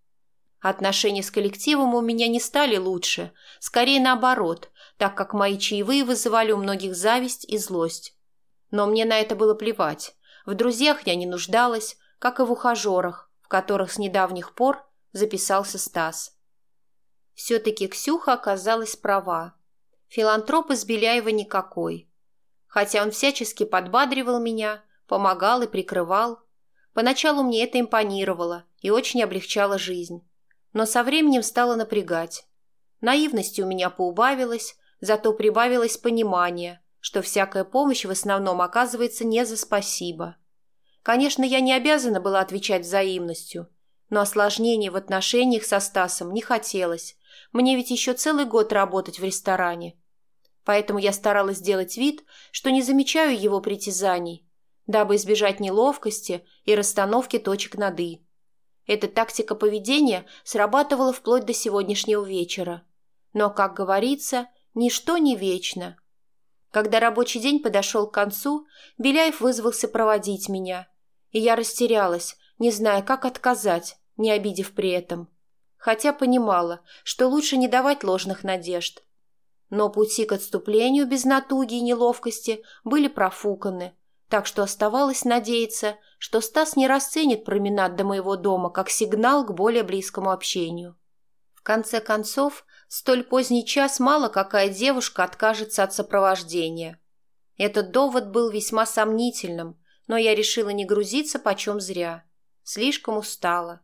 Отношения с коллективом у меня не стали лучше, скорее наоборот, так как мои чаевые вызывали у многих зависть и злость. Но мне на это было плевать. В друзьях я не нуждалась, как и в ухажерах, в которых с недавних пор записался Стас. Все-таки Ксюха оказалась права. Филантроп из Беляева никакой. Хотя он всячески подбадривал меня, помогал и прикрывал. Поначалу мне это импонировало и очень облегчало жизнь но со временем стало напрягать. Наивности у меня поубавилось, зато прибавилось понимание, что всякая помощь в основном оказывается не за спасибо. Конечно, я не обязана была отвечать взаимностью, но осложнений в отношениях со Стасом не хотелось. Мне ведь еще целый год работать в ресторане. Поэтому я старалась сделать вид, что не замечаю его притязаний, дабы избежать неловкости и расстановки точек над «и». Эта тактика поведения срабатывала вплоть до сегодняшнего вечера. Но, как говорится, Ничто не вечно. Когда рабочий день подошел к концу, Беляев вызвался проводить меня. И я растерялась, не зная, как отказать, не обидев при этом. Хотя понимала, что лучше не давать ложных надежд. Но пути к отступлению без натуги и неловкости были профуканы, так что оставалось надеяться, что Стас не расценит променад до моего дома как сигнал к более близкому общению. В конце концов, столь поздний час мало какая девушка откажется от сопровождения. Этот довод был весьма сомнительным, но я решила не грузиться почем зря. Слишком устала.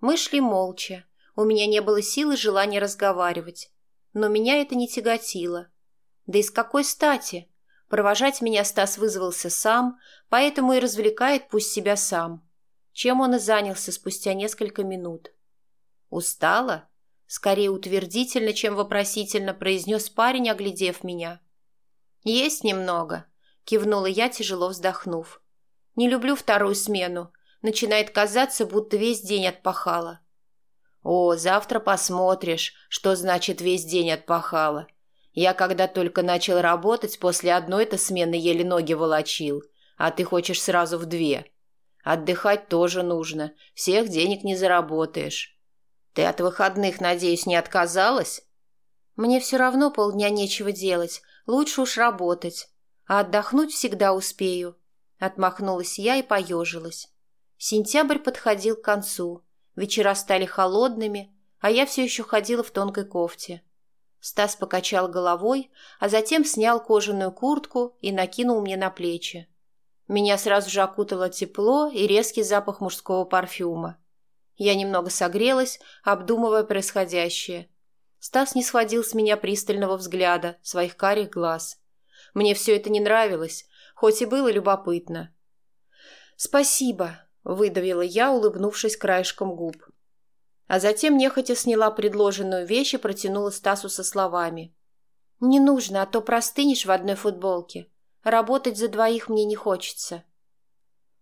Мы шли молча. У меня не было сил и желания разговаривать. Но меня это не тяготило. Да и с какой стати? Провожать меня Стас вызвался сам, поэтому и развлекает пусть себя сам. Чем он и занялся спустя несколько минут. «Устала?» Скорее утвердительно, чем вопросительно произнес парень, оглядев меня. «Есть немного», — кивнула я, тяжело вздохнув. «Не люблю вторую смену. Начинает казаться, будто весь день отпахала». «О, завтра посмотришь, что значит весь день отпахала. Я когда только начал работать, после одной-то смены еле ноги волочил, а ты хочешь сразу в две. Отдыхать тоже нужно, всех денег не заработаешь». Ты от выходных, надеюсь, не отказалась? Мне все равно полдня нечего делать, лучше уж работать. А отдохнуть всегда успею. Отмахнулась я и поежилась. Сентябрь подходил к концу. Вечера стали холодными, а я все еще ходила в тонкой кофте. Стас покачал головой, а затем снял кожаную куртку и накинул мне на плечи. Меня сразу же окутало тепло и резкий запах мужского парфюма. Я немного согрелась, обдумывая происходящее. Стас не сводил с меня пристального взгляда, своих карих глаз. Мне все это не нравилось, хоть и было любопытно. «Спасибо», — выдавила я, улыбнувшись краешком губ. А затем нехотя сняла предложенную вещь и протянула Стасу со словами. «Не нужно, а то простынешь в одной футболке. Работать за двоих мне не хочется».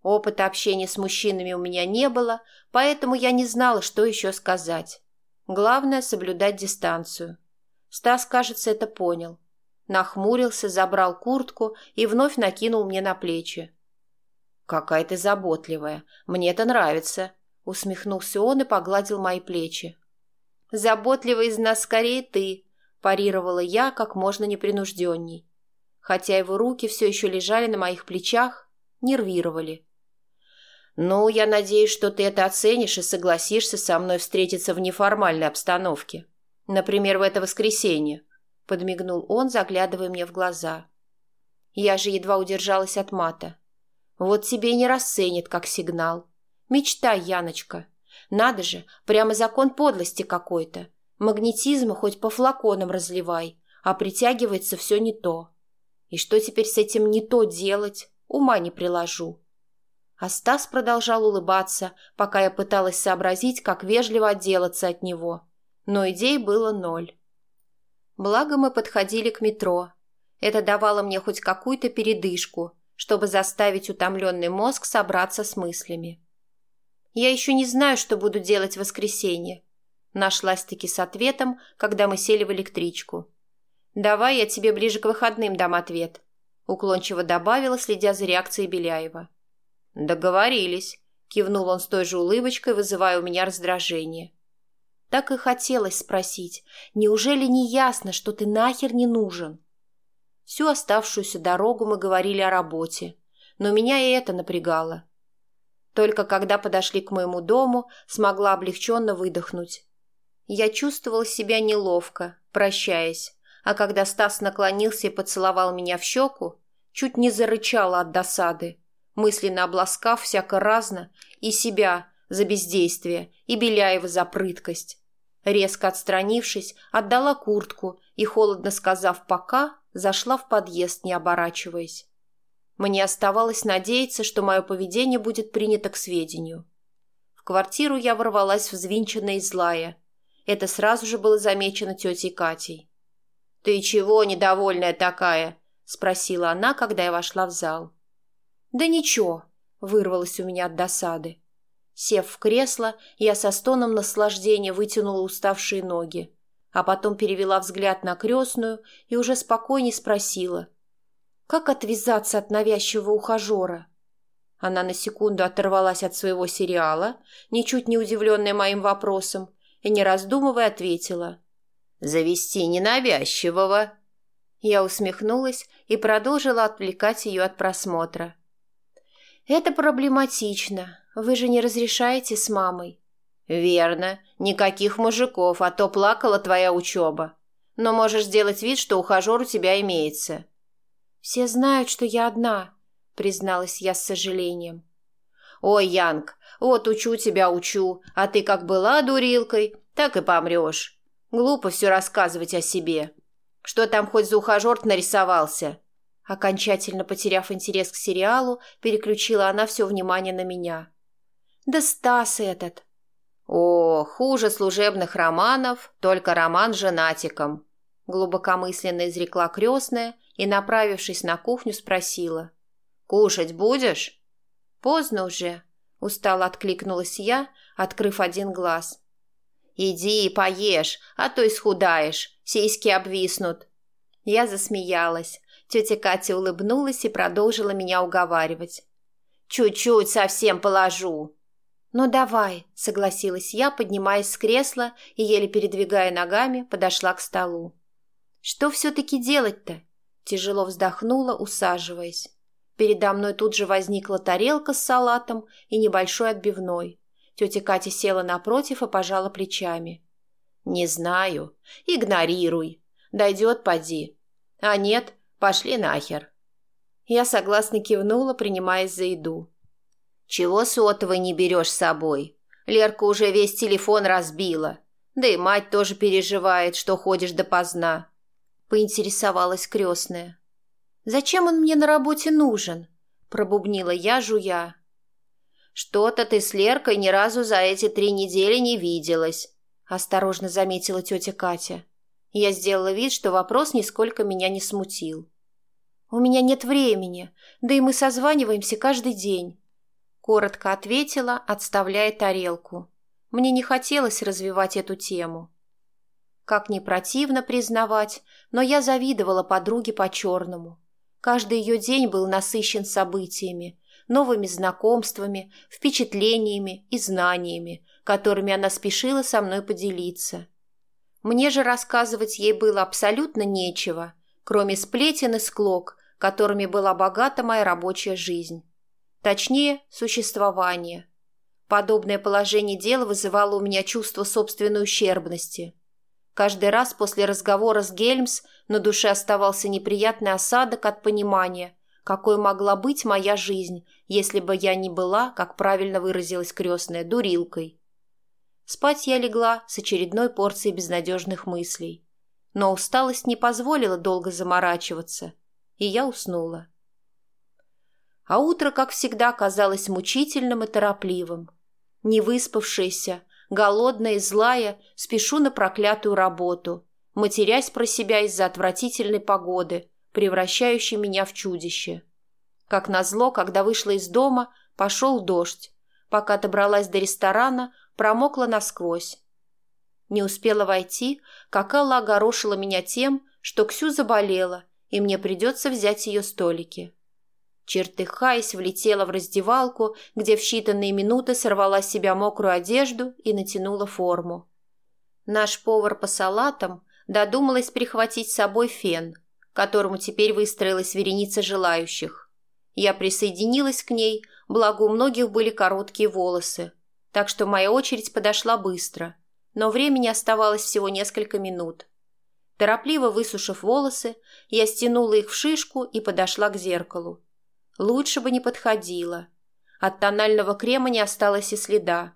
Опыта общения с мужчинами у меня не было, поэтому я не знала, что еще сказать. Главное – соблюдать дистанцию. Стас, кажется, это понял. Нахмурился, забрал куртку и вновь накинул мне на плечи. «Какая ты заботливая. Мне это нравится», – усмехнулся он и погладил мои плечи. «Заботливый из нас скорее ты», – парировала я как можно непринужденней. Хотя его руки все еще лежали на моих плечах, нервировали. «Ну, я надеюсь, что ты это оценишь и согласишься со мной встретиться в неформальной обстановке. Например, в это воскресенье», — подмигнул он, заглядывая мне в глаза. Я же едва удержалась от мата. «Вот тебе и не расценит, как сигнал. Мечтай, Яночка. Надо же, прямо закон подлости какой-то. Магнетизма хоть по флаконам разливай, а притягивается все не то. И что теперь с этим не то делать, ума не приложу». А Стас продолжал улыбаться, пока я пыталась сообразить, как вежливо отделаться от него. Но идей было ноль. Благо мы подходили к метро. Это давало мне хоть какую-то передышку, чтобы заставить утомленный мозг собраться с мыслями. «Я еще не знаю, что буду делать в воскресенье», нашлась-таки с ответом, когда мы сели в электричку. «Давай я тебе ближе к выходным дам ответ», уклончиво добавила, следя за реакцией Беляева. «Договорились», — кивнул он с той же улыбочкой, вызывая у меня раздражение. Так и хотелось спросить, неужели не ясно, что ты нахер не нужен? Всю оставшуюся дорогу мы говорили о работе, но меня и это напрягало. Только когда подошли к моему дому, смогла облегченно выдохнуть. Я чувствовала себя неловко, прощаясь, а когда Стас наклонился и поцеловал меня в щеку, чуть не зарычала от досады мысленно обласкав всяко разно и себя за бездействие, и Беляева за прыткость. Резко отстранившись, отдала куртку и, холодно сказав «пока», зашла в подъезд, не оборачиваясь. Мне оставалось надеяться, что мое поведение будет принято к сведению. В квартиру я ворвалась взвинченная и злая. Это сразу же было замечено тетей Катей. «Ты чего недовольная такая?» – спросила она, когда я вошла в зал. «Да ничего», — вырвалось у меня от досады. Сев в кресло, я со стоном наслаждения вытянула уставшие ноги. А потом перевела взгляд на крестную и уже спокойнее спросила. «Как отвязаться от навязчивого ухажера?» Она на секунду оторвалась от своего сериала, ничуть не удивленная моим вопросом, и, не раздумывая, ответила. «Завести ненавязчивого». Я усмехнулась и продолжила отвлекать ее от просмотра. «Это проблематично. Вы же не разрешаете с мамой?» «Верно. Никаких мужиков, а то плакала твоя учеба. Но можешь сделать вид, что ухажер у тебя имеется». «Все знают, что я одна», — призналась я с сожалением. «Ой, Янг, вот учу тебя, учу, а ты как была дурилкой, так и помрешь. Глупо все рассказывать о себе. Что там хоть за ухажер нарисовался?» Окончательно потеряв интерес к сериалу, переключила она все внимание на меня. «Да Стас этот!» «О, хуже служебных романов, только роман с женатиком», глубокомысленно изрекла крестная и, направившись на кухню, спросила. «Кушать будешь?» «Поздно уже», — устало откликнулась я, открыв один глаз. «Иди и поешь, а то исхудаешь, сиськи обвиснут». Я засмеялась. Тетя Катя улыбнулась и продолжила меня уговаривать. «Чуть-чуть совсем положу». «Ну давай», — согласилась я, поднимаясь с кресла и, еле передвигая ногами, подошла к столу. «Что все-таки делать-то?» Тяжело вздохнула, усаживаясь. Передо мной тут же возникла тарелка с салатом и небольшой отбивной. Тетя Катя села напротив и пожала плечами. «Не знаю. Игнорируй. Дойдет, поди. А нет, пошли нахер». Я согласно кивнула, принимаясь за еду. «Чего сотовый не берешь с собой? Лерка уже весь телефон разбила. Да и мать тоже переживает, что ходишь допоздна», — поинтересовалась крестная. «Зачем он мне на работе нужен?» – пробубнила я, жуя. «Что-то ты с Леркой ни разу за эти три недели не виделась», – осторожно заметила тетя Катя. Я сделала вид, что вопрос нисколько меня не смутил. «У меня нет времени, да и мы созваниваемся каждый день», – коротко ответила, отставляя тарелку. Мне не хотелось развивать эту тему. Как ни противно признавать, но я завидовала подруге по-черному. Каждый ее день был насыщен событиями, новыми знакомствами, впечатлениями и знаниями, которыми она спешила со мной поделиться. Мне же рассказывать ей было абсолютно нечего, кроме сплетен и склок, которыми была богата моя рабочая жизнь. Точнее, существование. Подобное положение дела вызывало у меня чувство собственной ущербности – Каждый раз после разговора с Гельмс на душе оставался неприятный осадок от понимания, какой могла быть моя жизнь, если бы я не была, как правильно выразилась крестная, дурилкой. Спать я легла с очередной порцией безнадежных мыслей. Но усталость не позволила долго заморачиваться, и я уснула. А утро, как всегда, казалось мучительным и торопливым. Не выспавшаяся, голодная и злая, спешу на проклятую работу, матерясь про себя из-за отвратительной погоды, превращающей меня в чудище. Как назло, когда вышла из дома, пошел дождь. Пока добралась до ресторана, промокла насквозь. Не успела войти, как Алла огорошила меня тем, что Ксю заболела, и мне придется взять ее столики. Чертыхаясь, влетела в раздевалку, где в считанные минуты сорвала с себя мокрую одежду и натянула форму. Наш повар по салатам додумалась прихватить с собой фен, которому теперь выстроилась вереница желающих. Я присоединилась к ней, благо у многих были короткие волосы, так что моя очередь подошла быстро, но времени оставалось всего несколько минут. Торопливо высушив волосы, я стянула их в шишку и подошла к зеркалу. Лучше бы не подходила. От тонального крема не осталось и следа.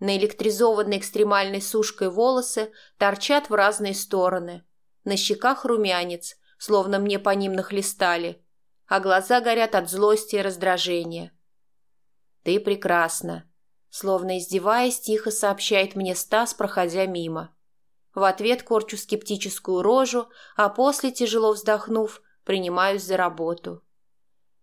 Наэлектризованные экстремальной сушкой волосы торчат в разные стороны. На щеках румянец, словно мне по ним нахлестали, а глаза горят от злости и раздражения. «Ты прекрасна», — словно издеваясь, тихо сообщает мне Стас, проходя мимо. В ответ корчу скептическую рожу, а после, тяжело вздохнув, принимаюсь за работу.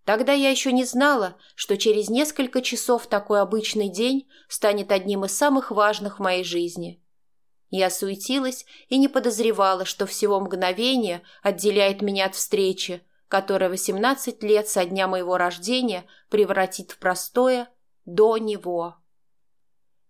Тогда я еще не знала, что через несколько часов такой обычный день станет одним из самых важных в моей жизни. Я суетилась и не подозревала, что всего мгновение отделяет меня от встречи, которая 18 лет со дня моего рождения превратит в простое «до него».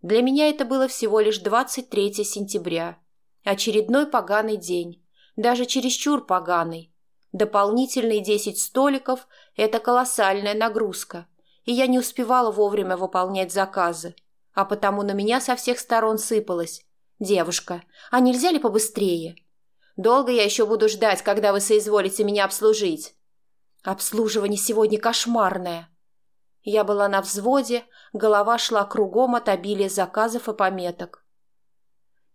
Для меня это было всего лишь 23 сентября. Очередной поганый день. Даже чересчур поганый. Дополнительные 10 столиков – это колоссальная нагрузка, и я не успевала вовремя выполнять заказы, а потому на меня со всех сторон сыпалось. «Девушка, а нельзя ли побыстрее?» «Долго я еще буду ждать, когда вы соизволите меня обслужить?» «Обслуживание сегодня кошмарное», я была на взводе, голова шла кругом от обилия заказов и пометок.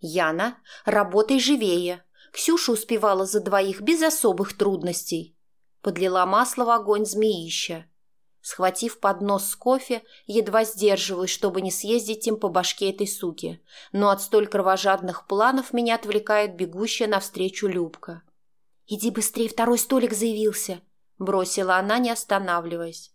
«Яна, работай живее!» Ксюша успевала за двоих без особых трудностей. Подлила масло в огонь змеища. Схватив поднос с кофе, едва сдерживаюсь, чтобы не съездить им по башке этой суки, но от столь кровожадных планов меня отвлекает бегущая навстречу Любка. «Иди быстрее, второй столик заявился!» – бросила она, не останавливаясь.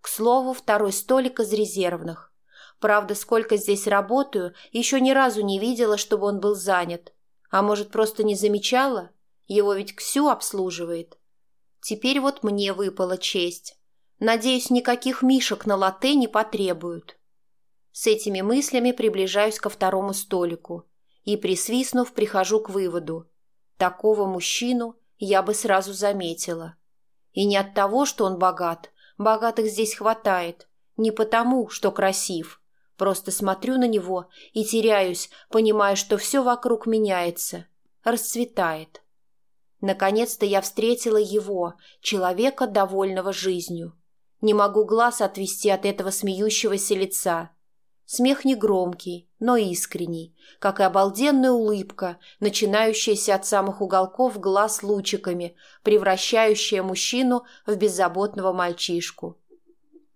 К слову, второй столик из резервных. Правда, сколько здесь работаю, еще ни разу не видела, чтобы он был занят. А может, просто не замечала? Его ведь Ксю обслуживает. Теперь вот мне выпала честь. Надеюсь, никаких мишек на латте не потребуют. С этими мыслями приближаюсь ко второму столику и, присвистнув, прихожу к выводу. Такого мужчину я бы сразу заметила. И не от того, что он богат, Богатых здесь хватает. Не потому, что красив. Просто смотрю на него и теряюсь, понимая, что все вокруг меняется, расцветает. Наконец-то я встретила его, человека, довольного жизнью. Не могу глаз отвести от этого смеющегося лица. Смех негромкий, но искренний, как и обалденная улыбка, начинающаяся от самых уголков глаз лучиками, превращающая мужчину в беззаботного мальчишку.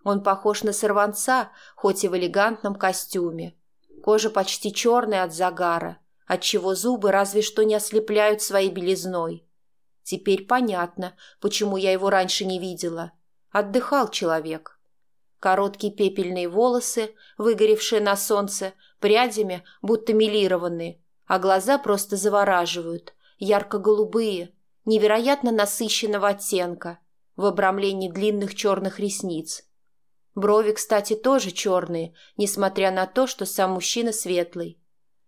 Он похож на сорванца, хоть и в элегантном костюме. Кожа почти черная от загара, отчего зубы разве что не ослепляют своей белизной. Теперь понятно, почему я его раньше не видела. Отдыхал человек. Короткие пепельные волосы, выгоревшие на солнце, прядями, будто милированные, а глаза просто завораживают, ярко-голубые, невероятно насыщенного оттенка, в обрамлении длинных черных ресниц. Брови, кстати, тоже черные, несмотря на то, что сам мужчина светлый.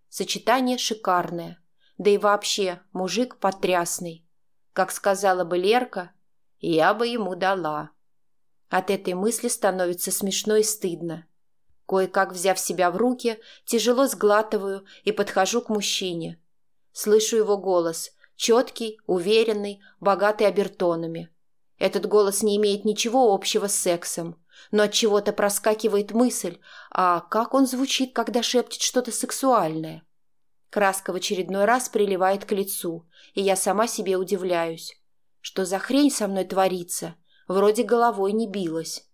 Сочетание шикарное. Да и вообще, мужик потрясный. Как сказала бы Лерка, я бы ему дала. От этой мысли становится смешно и стыдно. Кое-как взяв себя в руки, тяжело сглатываю и подхожу к мужчине. Слышу его голос, четкий, уверенный, богатый обертонами. Этот голос не имеет ничего общего с сексом, но от чего-то проскакивает мысль, а как он звучит, когда шепчет что-то сексуальное. Краска в очередной раз приливает к лицу, и я сама себе удивляюсь. Что за хрень со мной творится? вроде головой не билась.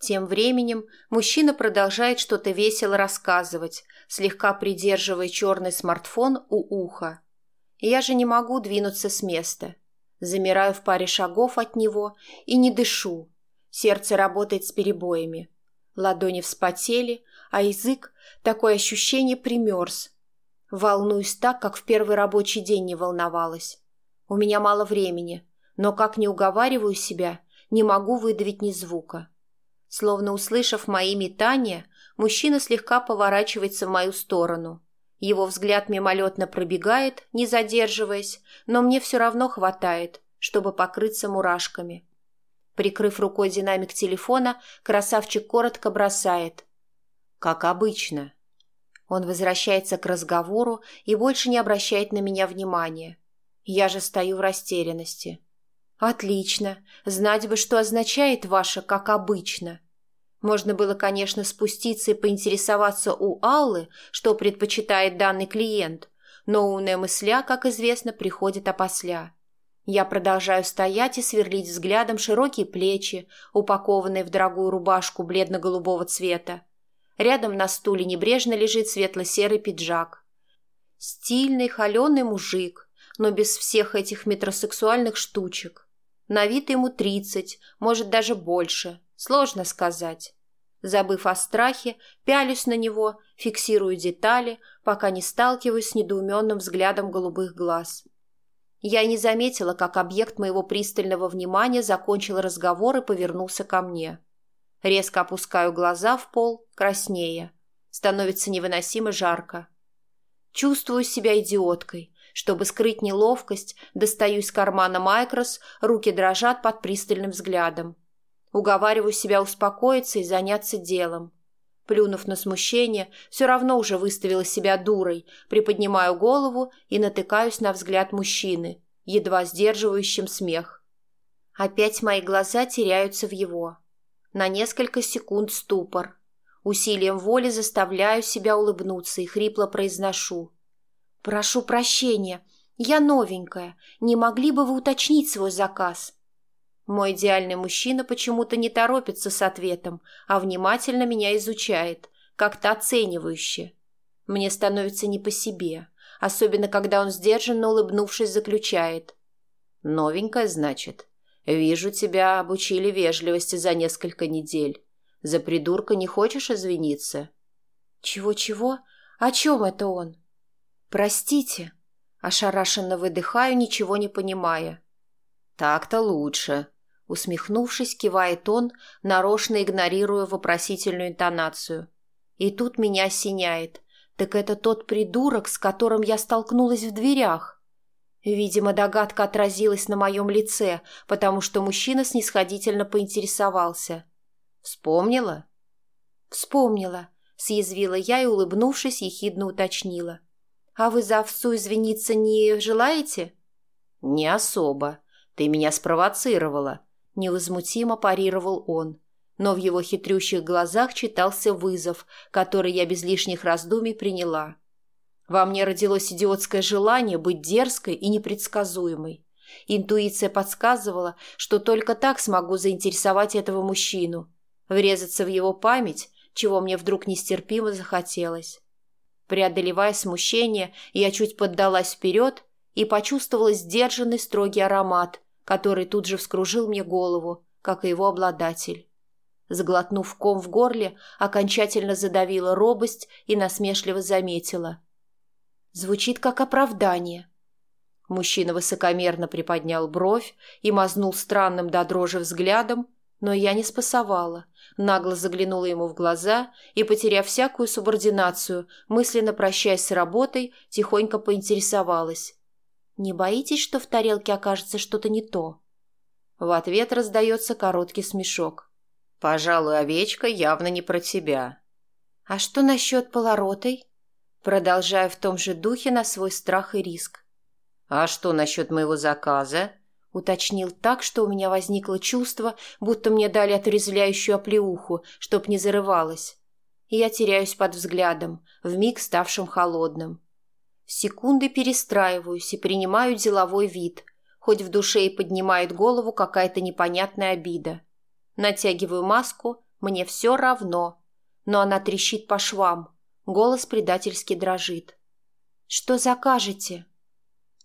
Тем временем мужчина продолжает что-то весело рассказывать, слегка придерживая черный смартфон у уха. Я же не могу двинуться с места. Замираю в паре шагов от него и не дышу. Сердце работает с перебоями. Ладони вспотели, а язык, такое ощущение, примерз. Волнуюсь так, как в первый рабочий день не волновалась. У меня мало времени, но как не уговариваю себя, не могу выдавить ни звука. Словно услышав мои метания, мужчина слегка поворачивается в мою сторону. Его взгляд мимолетно пробегает, не задерживаясь, но мне все равно хватает, чтобы покрыться мурашками. Прикрыв рукой динамик телефона, красавчик коротко бросает. «Как обычно». Он возвращается к разговору и больше не обращает на меня внимания. Я же стою в растерянности. «Отлично. Знать бы, что означает ваше «как обычно». Можно было, конечно, спуститься и поинтересоваться у Аллы, что предпочитает данный клиент, но умная мысля, как известно, приходит опосля. Я продолжаю стоять и сверлить взглядом широкие плечи, упакованные в дорогую рубашку бледно-голубого цвета. Рядом на стуле небрежно лежит светло-серый пиджак. Стильный, холеный мужик, но без всех этих метросексуальных штучек. На вид ему тридцать, может, даже больше. Сложно сказать. Забыв о страхе, пялюсь на него, фиксирую детали, пока не сталкиваюсь с недоуменным взглядом голубых глаз. Я не заметила, как объект моего пристального внимания закончил разговор и повернулся ко мне. Резко опускаю глаза в пол, краснея. Становится невыносимо жарко. Чувствую себя идиоткой. Чтобы скрыть неловкость, достаю из кармана Майкрос, руки дрожат под пристальным взглядом. Уговариваю себя успокоиться и заняться делом. Плюнув на смущение, все равно уже выставила себя дурой, приподнимаю голову и натыкаюсь на взгляд мужчины, едва сдерживающим смех. Опять мои глаза теряются в его. На несколько секунд ступор. Усилием воли заставляю себя улыбнуться и хрипло произношу. «Прошу прощения, я новенькая. Не могли бы вы уточнить свой заказ?» Мой идеальный мужчина почему-то не торопится с ответом, а внимательно меня изучает, как-то оценивающе. Мне становится не по себе, особенно когда он сдержанно улыбнувшись заключает. «Новенькая, значит? Вижу, тебя обучили вежливости за несколько недель. За придурка не хочешь извиниться?» «Чего-чего? О чем это он?» «Простите». Ошарашенно выдыхаю, ничего не понимая. «Так-то лучше», Усмехнувшись, кивает он, нарочно игнорируя вопросительную интонацию. И тут меня осеняет. Так это тот придурок, с которым я столкнулась в дверях. Видимо, догадка отразилась на моем лице, потому что мужчина снисходительно поинтересовался. «Вспомнила?» «Вспомнила», — съязвила я и, улыбнувшись, ехидно уточнила. «А вы за овцу извиниться не желаете?» «Не особо. Ты меня спровоцировала», невозмутимо парировал он. Но в его хитрющих глазах читался вызов, который я без лишних раздумий приняла. Во мне родилось идиотское желание быть дерзкой и непредсказуемой. Интуиция подсказывала, что только так смогу заинтересовать этого мужчину, врезаться в его память, чего мне вдруг нестерпимо захотелось. Преодолевая смущение, я чуть поддалась вперед и почувствовала сдержанный строгий аромат, который тут же вскружил мне голову, как и его обладатель. Сглотнув ком в горле, окончательно задавила робость и насмешливо заметила. Звучит как оправдание. Мужчина высокомерно приподнял бровь и мазнул странным до дрожи взглядом, но я не спасовала, нагло заглянула ему в глаза и, потеряв всякую субординацию, мысленно прощаясь с работой, тихонько поинтересовалась. «Не боитесь, что в тарелке окажется что-то не то?» В ответ раздается короткий смешок. «Пожалуй, овечка явно не про тебя». «А что насчет полоротой?» Продолжая в том же духе на свой страх и риск. «А что насчет моего заказа?» Уточнил так, что у меня возникло чувство, будто мне дали отрезвляющую оплеуху, чтоб не зарывалась. И я теряюсь под взглядом, вмиг ставшим холодным. Секунды перестраиваюсь и принимаю деловой вид, хоть в душе и поднимает голову какая-то непонятная обида. Натягиваю маску, мне все равно, но она трещит по швам, голос предательски дрожит. «Что закажете?»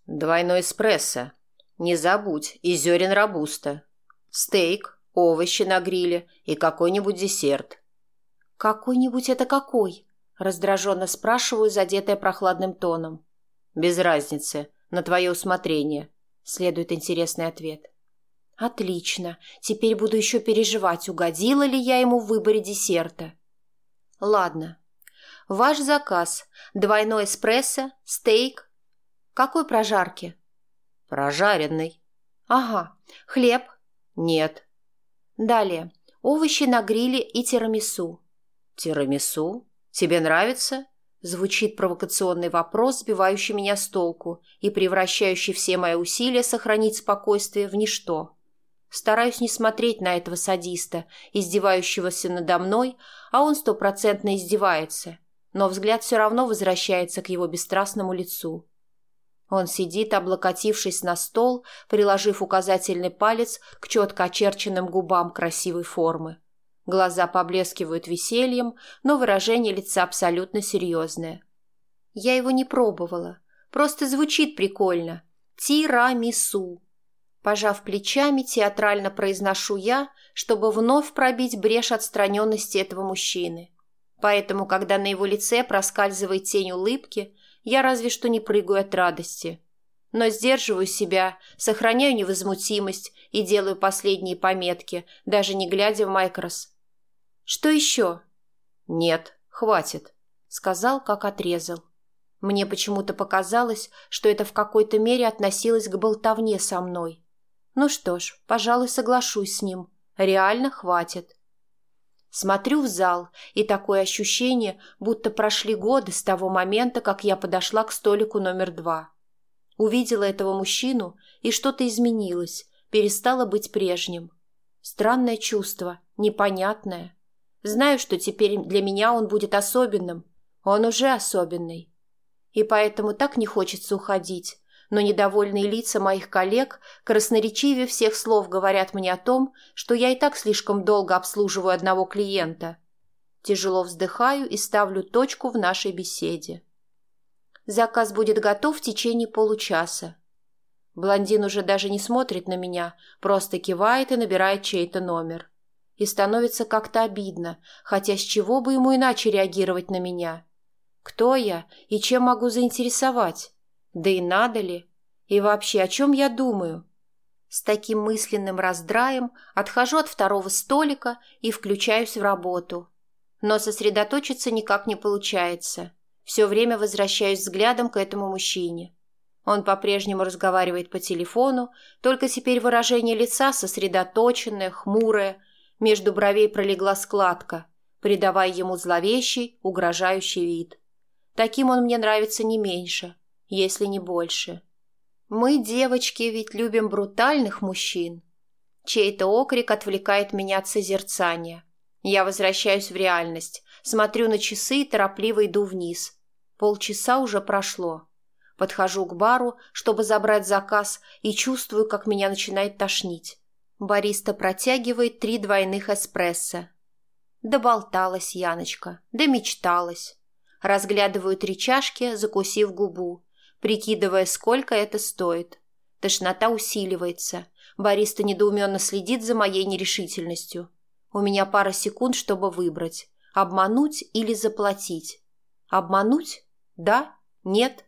«Двойной эспрессо. Не забудь, и зерен рабуста. Стейк, овощи на гриле и какой-нибудь десерт». «Какой-нибудь это какой?» Раздраженно спрашиваю, задетая прохладным тоном. «Без разницы. На твое усмотрение», — следует интересный ответ. «Отлично. Теперь буду еще переживать, угодила ли я ему в выборе десерта». «Ладно. Ваш заказ. Двойной эспрессо, стейк. Какой прожарки?» «Прожаренный». «Ага. Хлеб?» «Нет». «Далее. Овощи на гриле и тирамису». «Тирамису? «Тебе нравится?» Звучит провокационный вопрос, сбивающий меня с толку и превращающий все мои усилия сохранить спокойствие в ничто. Стараюсь не смотреть на этого садиста, издевающегося надо мной, а он стопроцентно издевается, но взгляд все равно возвращается к его бесстрастному лицу. Он сидит, облокотившись на стол, приложив указательный палец к четко очерченным губам красивой формы. Глаза поблескивают весельем, но выражение лица абсолютно серьезное. Я его не пробовала. Просто звучит прикольно. Тирамису. Пожав плечами, театрально произношу я, чтобы вновь пробить брешь отстраненности этого мужчины. Поэтому, когда на его лице проскальзывает тень улыбки, я разве что не прыгаю от радости. Но сдерживаю себя, сохраняю невозмутимость и делаю последние пометки, даже не глядя в Майкрос. «Что еще?» «Нет, хватит», — сказал, как отрезал. Мне почему-то показалось, что это в какой-то мере относилось к болтовне со мной. Ну что ж, пожалуй, соглашусь с ним. Реально хватит. Смотрю в зал, и такое ощущение, будто прошли годы с того момента, как я подошла к столику номер два. Увидела этого мужчину, и что-то изменилось, перестало быть прежним. Странное чувство, непонятное. Знаю, что теперь для меня он будет особенным. Он уже особенный. И поэтому так не хочется уходить, но недовольные лица моих коллег красноречивее всех слов говорят мне о том, что я и так слишком долго обслуживаю одного клиента. Тяжело вздыхаю и ставлю точку в нашей беседе. Заказ будет готов в течение получаса. Блондин уже даже не смотрит на меня, просто кивает и набирает чей-то номер. И становится как-то обидно, хотя с чего бы ему иначе реагировать на меня? Кто я и чем могу заинтересовать? Да и надо ли? И вообще, о чем я думаю? С таким мысленным раздраем отхожу от второго столика и включаюсь в работу. Но сосредоточиться никак не получается. Все время возвращаюсь взглядом к этому мужчине. Он по-прежнему разговаривает по телефону, только теперь выражение лица сосредоточенное, хмурое, между бровей пролегла складка, придавая ему зловещий, угрожающий вид. Таким он мне нравится не меньше – если не больше. Мы, девочки, ведь любим брутальных мужчин. Чей-то окрик отвлекает меня от созерцания. Я возвращаюсь в реальность, смотрю на часы и торопливо иду вниз. Полчаса уже прошло. Подхожу к бару, чтобы забрать заказ, и чувствую, как меня начинает тошнить. Бариста протягивает три двойных эспрессо. Доболталась Яночка, да мечталась. Разглядываю три чашки, закусив губу прикидывая, сколько это стоит. Тошнота усиливается. Бариста недоуменно следит за моей нерешительностью. У меня пара секунд, чтобы выбрать. Обмануть или заплатить. Обмануть? Да? Нет?